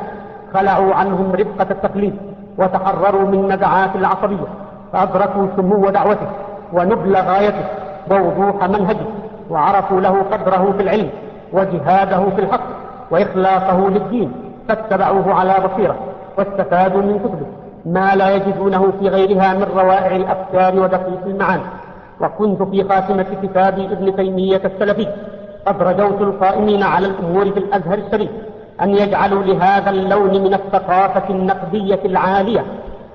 خلعوا عنهم رفقة التقليد وتحرروا من نزعات العصبية فأدركوا سمو دعوته ونبل غايته ووضوح منهجه وعرفوا له قدره في العلم وجهاده في الحق وإخلاصه للدين فاتبعوه على بصيرة واستفادوا من كتبه ما لا يجدونه في غيرها من روائع الأفكار ودقيق المعاني وكنت في خاتمة كتاب ابن تيمية السلفي قد رجوت القائمين على الأمور بالأزهر الشريف أن يجعلوا لهذا اللون من الثقافة النقدية العالية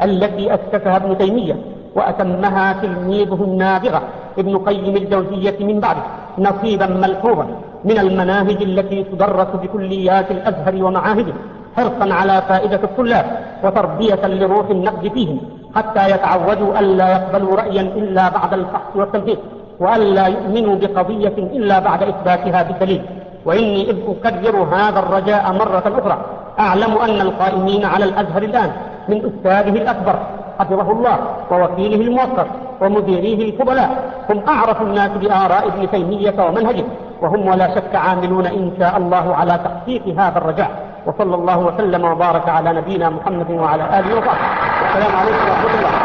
التي أسسها ابن تيمية وأتمها تلميذه النابغة ابن قيم الجوزية من بعده نصيبا ملحوظا من المناهج التي تدرس بكليات الأزهر ومعاهده حرصا على فائدة الطلاب وتربية لروح النقد فيهم حتى يتعودوا ألا يقبلوا رأيا إلا بعد الفحص والتنفيذ وأن لا يؤمنوا بقضية إلا بعد إثباتها بدليل. وإني إذ أكرر هذا الرجاء مرة أخرى أعلم أن القائمين على الأزهر الآن من أستاذه الأكبر حفظه الله ووكيله الموقف ومديريه الكبلاء هم أعرف الناس بآراء ابن تيمية ومنهجه وهم ولا شك عاملون إن شاء الله على تحقيق هذا الرجاء. وصلى الله وسلم وبارك على نبينا محمد وعلى آله وصحبه. والسلام عليكم ورحمة الله.